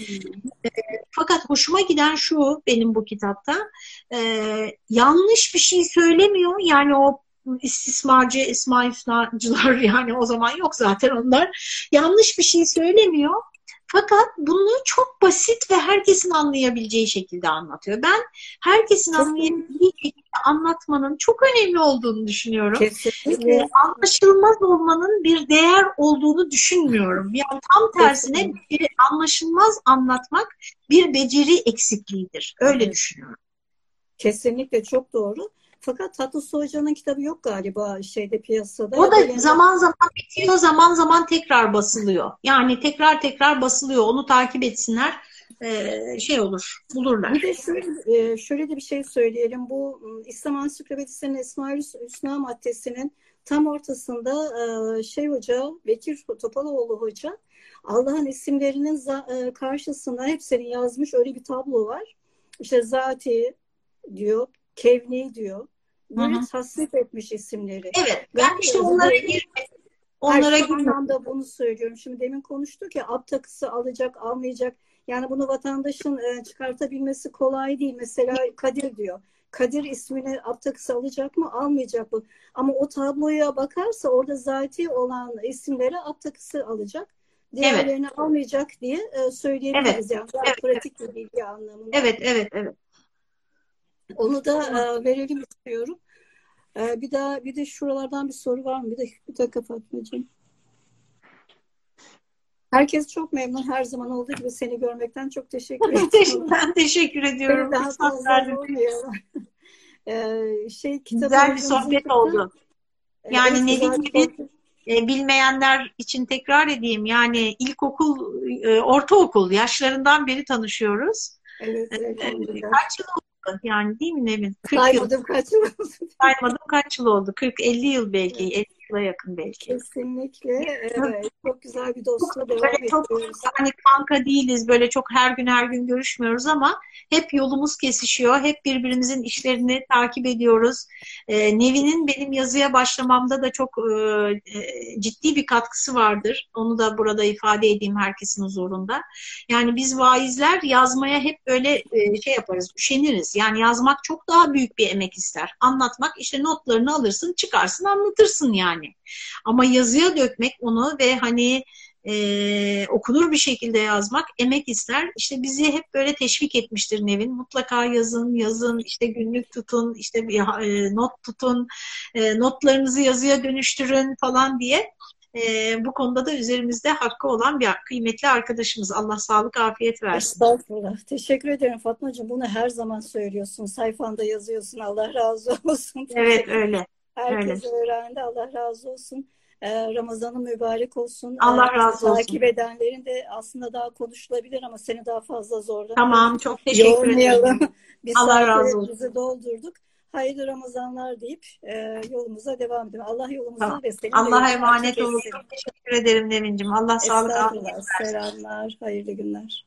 Fakat hoşuma giden şu benim bu kitapta e, yanlış bir şey söylemiyor. Yani o istismarcı, İsmail Hüsnacılar *laughs* yani o zaman yok zaten onlar. Yanlış bir şey söylemiyor. Fakat bunu çok basit ve herkesin anlayabileceği şekilde anlatıyor. Ben herkesin Çok- anlayabileceği şekilde anlatmanın çok önemli olduğunu düşünüyorum. Kesinlikle. Ee, anlaşılmaz olmanın bir değer olduğunu düşünmüyorum. Yani tam tersine bir anlaşılmaz anlatmak bir beceri eksikliğidir. Öyle Evet. düşünüyorum. Kesinlikle çok doğru. Fakat Tatlısu Hoca'nın kitabı yok galiba şeyde piyasada. O da yeni- zaman zaman bitiyor, zaman zaman tekrar basılıyor. Yani tekrar tekrar basılıyor. Onu takip etsinler. Ee, şey olur, bulurlar. Bir de şöyle, e, şöyle de bir şey söyleyelim. Bu m, İslam Ansiklopedisi'nin Esma-ül Hüsna maddesinin tam ortasında e, şey hoca, Bekir Topaloğlu hoca Allah'ın isimlerinin e, karşısına hepsini yazmış öyle bir tablo var. İşte zati diyor, kevni diyor. Böyle Hı hı. tasnif etmiş isimleri. Evet, ben işte onlara girmedim. Onlara girmedim. anlamda bunu söylüyorum. Şimdi demin konuştuk ya ab takısı alacak, almayacak. Yani bunu vatandaşın e, çıkartabilmesi kolay değil. Mesela Kadir diyor. Kadir ismini ab takısı alacak mı, almayacak mı? Ama o tabloya bakarsa orada zati olan isimleri ab takısı alacak. Diğerlerini almayacak diye e, söyleyebiliriz. Evet, Yani evet, pratik bir bilgi anlamında. Evet, evet, evet. Onu da e, verelim istiyorum. E, bir daha bir de şuralardan bir soru var mı? Bir dakika, bir dakika Fatmacığım. Herkes çok memnun. Her zaman olduğu gibi seni görmekten çok teşekkür *laughs* ederim. Ben teşekkür ediyorum. Seni daha fazla. Ee, şey, Güzel bir sohbet oldu. Yani Evet, ne güzel bir dediğimiz sohbet. e, bilmeyenler için tekrar edeyim. Yani ilkokul, e, ortaokul yaşlarından beri tanışıyoruz. Evet, E, evet, e, kaç yıl oldu? Yani değil mi Nevin? 40 yıl. Saymadım kaç yıl oldu. Saymadım kaç yıl oldu? 40-50 yıl belki. 50 yıla yakın belki. Kesinlikle. Evet, çok güzel bir dostluğa devam Böyle çok ediyoruz. hani kanka değiliz böyle çok her gün her gün görüşmüyoruz ama hep yolumuz kesişiyor. Hep birbirimizin işlerini takip ediyoruz. Ee, Nevin'in benim yazıya başlamamda da çok e, e, ciddi bir katkısı vardır. Onu da burada ifade edeyim herkesin huzurunda. Yani biz vaizler yazmaya hep böyle e, şey yaparız, üşeniriz. Yani yazmak çok daha büyük bir emek ister. Anlatmak işte notlarını alırsın, çıkarsın, anlatırsın yani. Ama yazıya dökmek onu ve hani e, okunur bir şekilde yazmak emek ister. İşte bizi hep böyle teşvik etmiştir Nevin. Mutlaka yazın, yazın, işte günlük tutun, işte bir e, not tutun, e, notlarınızı yazıya dönüştürün falan diye. E, bu konuda da üzerimizde hakkı olan bir kıymetli arkadaşımız. Allah sağlık, afiyet versin. Estağfurullah. Teşekkür ederim Fatmacığım. Bunu her zaman söylüyorsun. Sayfanda yazıyorsun. Allah razı olsun. Evet öyle. Herkes öğrendi. Allah razı olsun. Ee, Ramazan'ın mübarek olsun. Allah Ee, razı olsun. Takip edenlerin de aslında daha konuşulabilir ama seni daha fazla zorlamayalım. Tamam, çok teşekkür ederim. *laughs* Bir Allah razı olsun. doldurduk. Hayırlı Ramazanlar deyip e, yolumuza devam edelim. Allah yolumuzu Tamam. ve senin Allah'a emanet olun. Çok teşekkür ederim Nevin'cim. Allah sağlık. Selamlar. Hayırlı günler.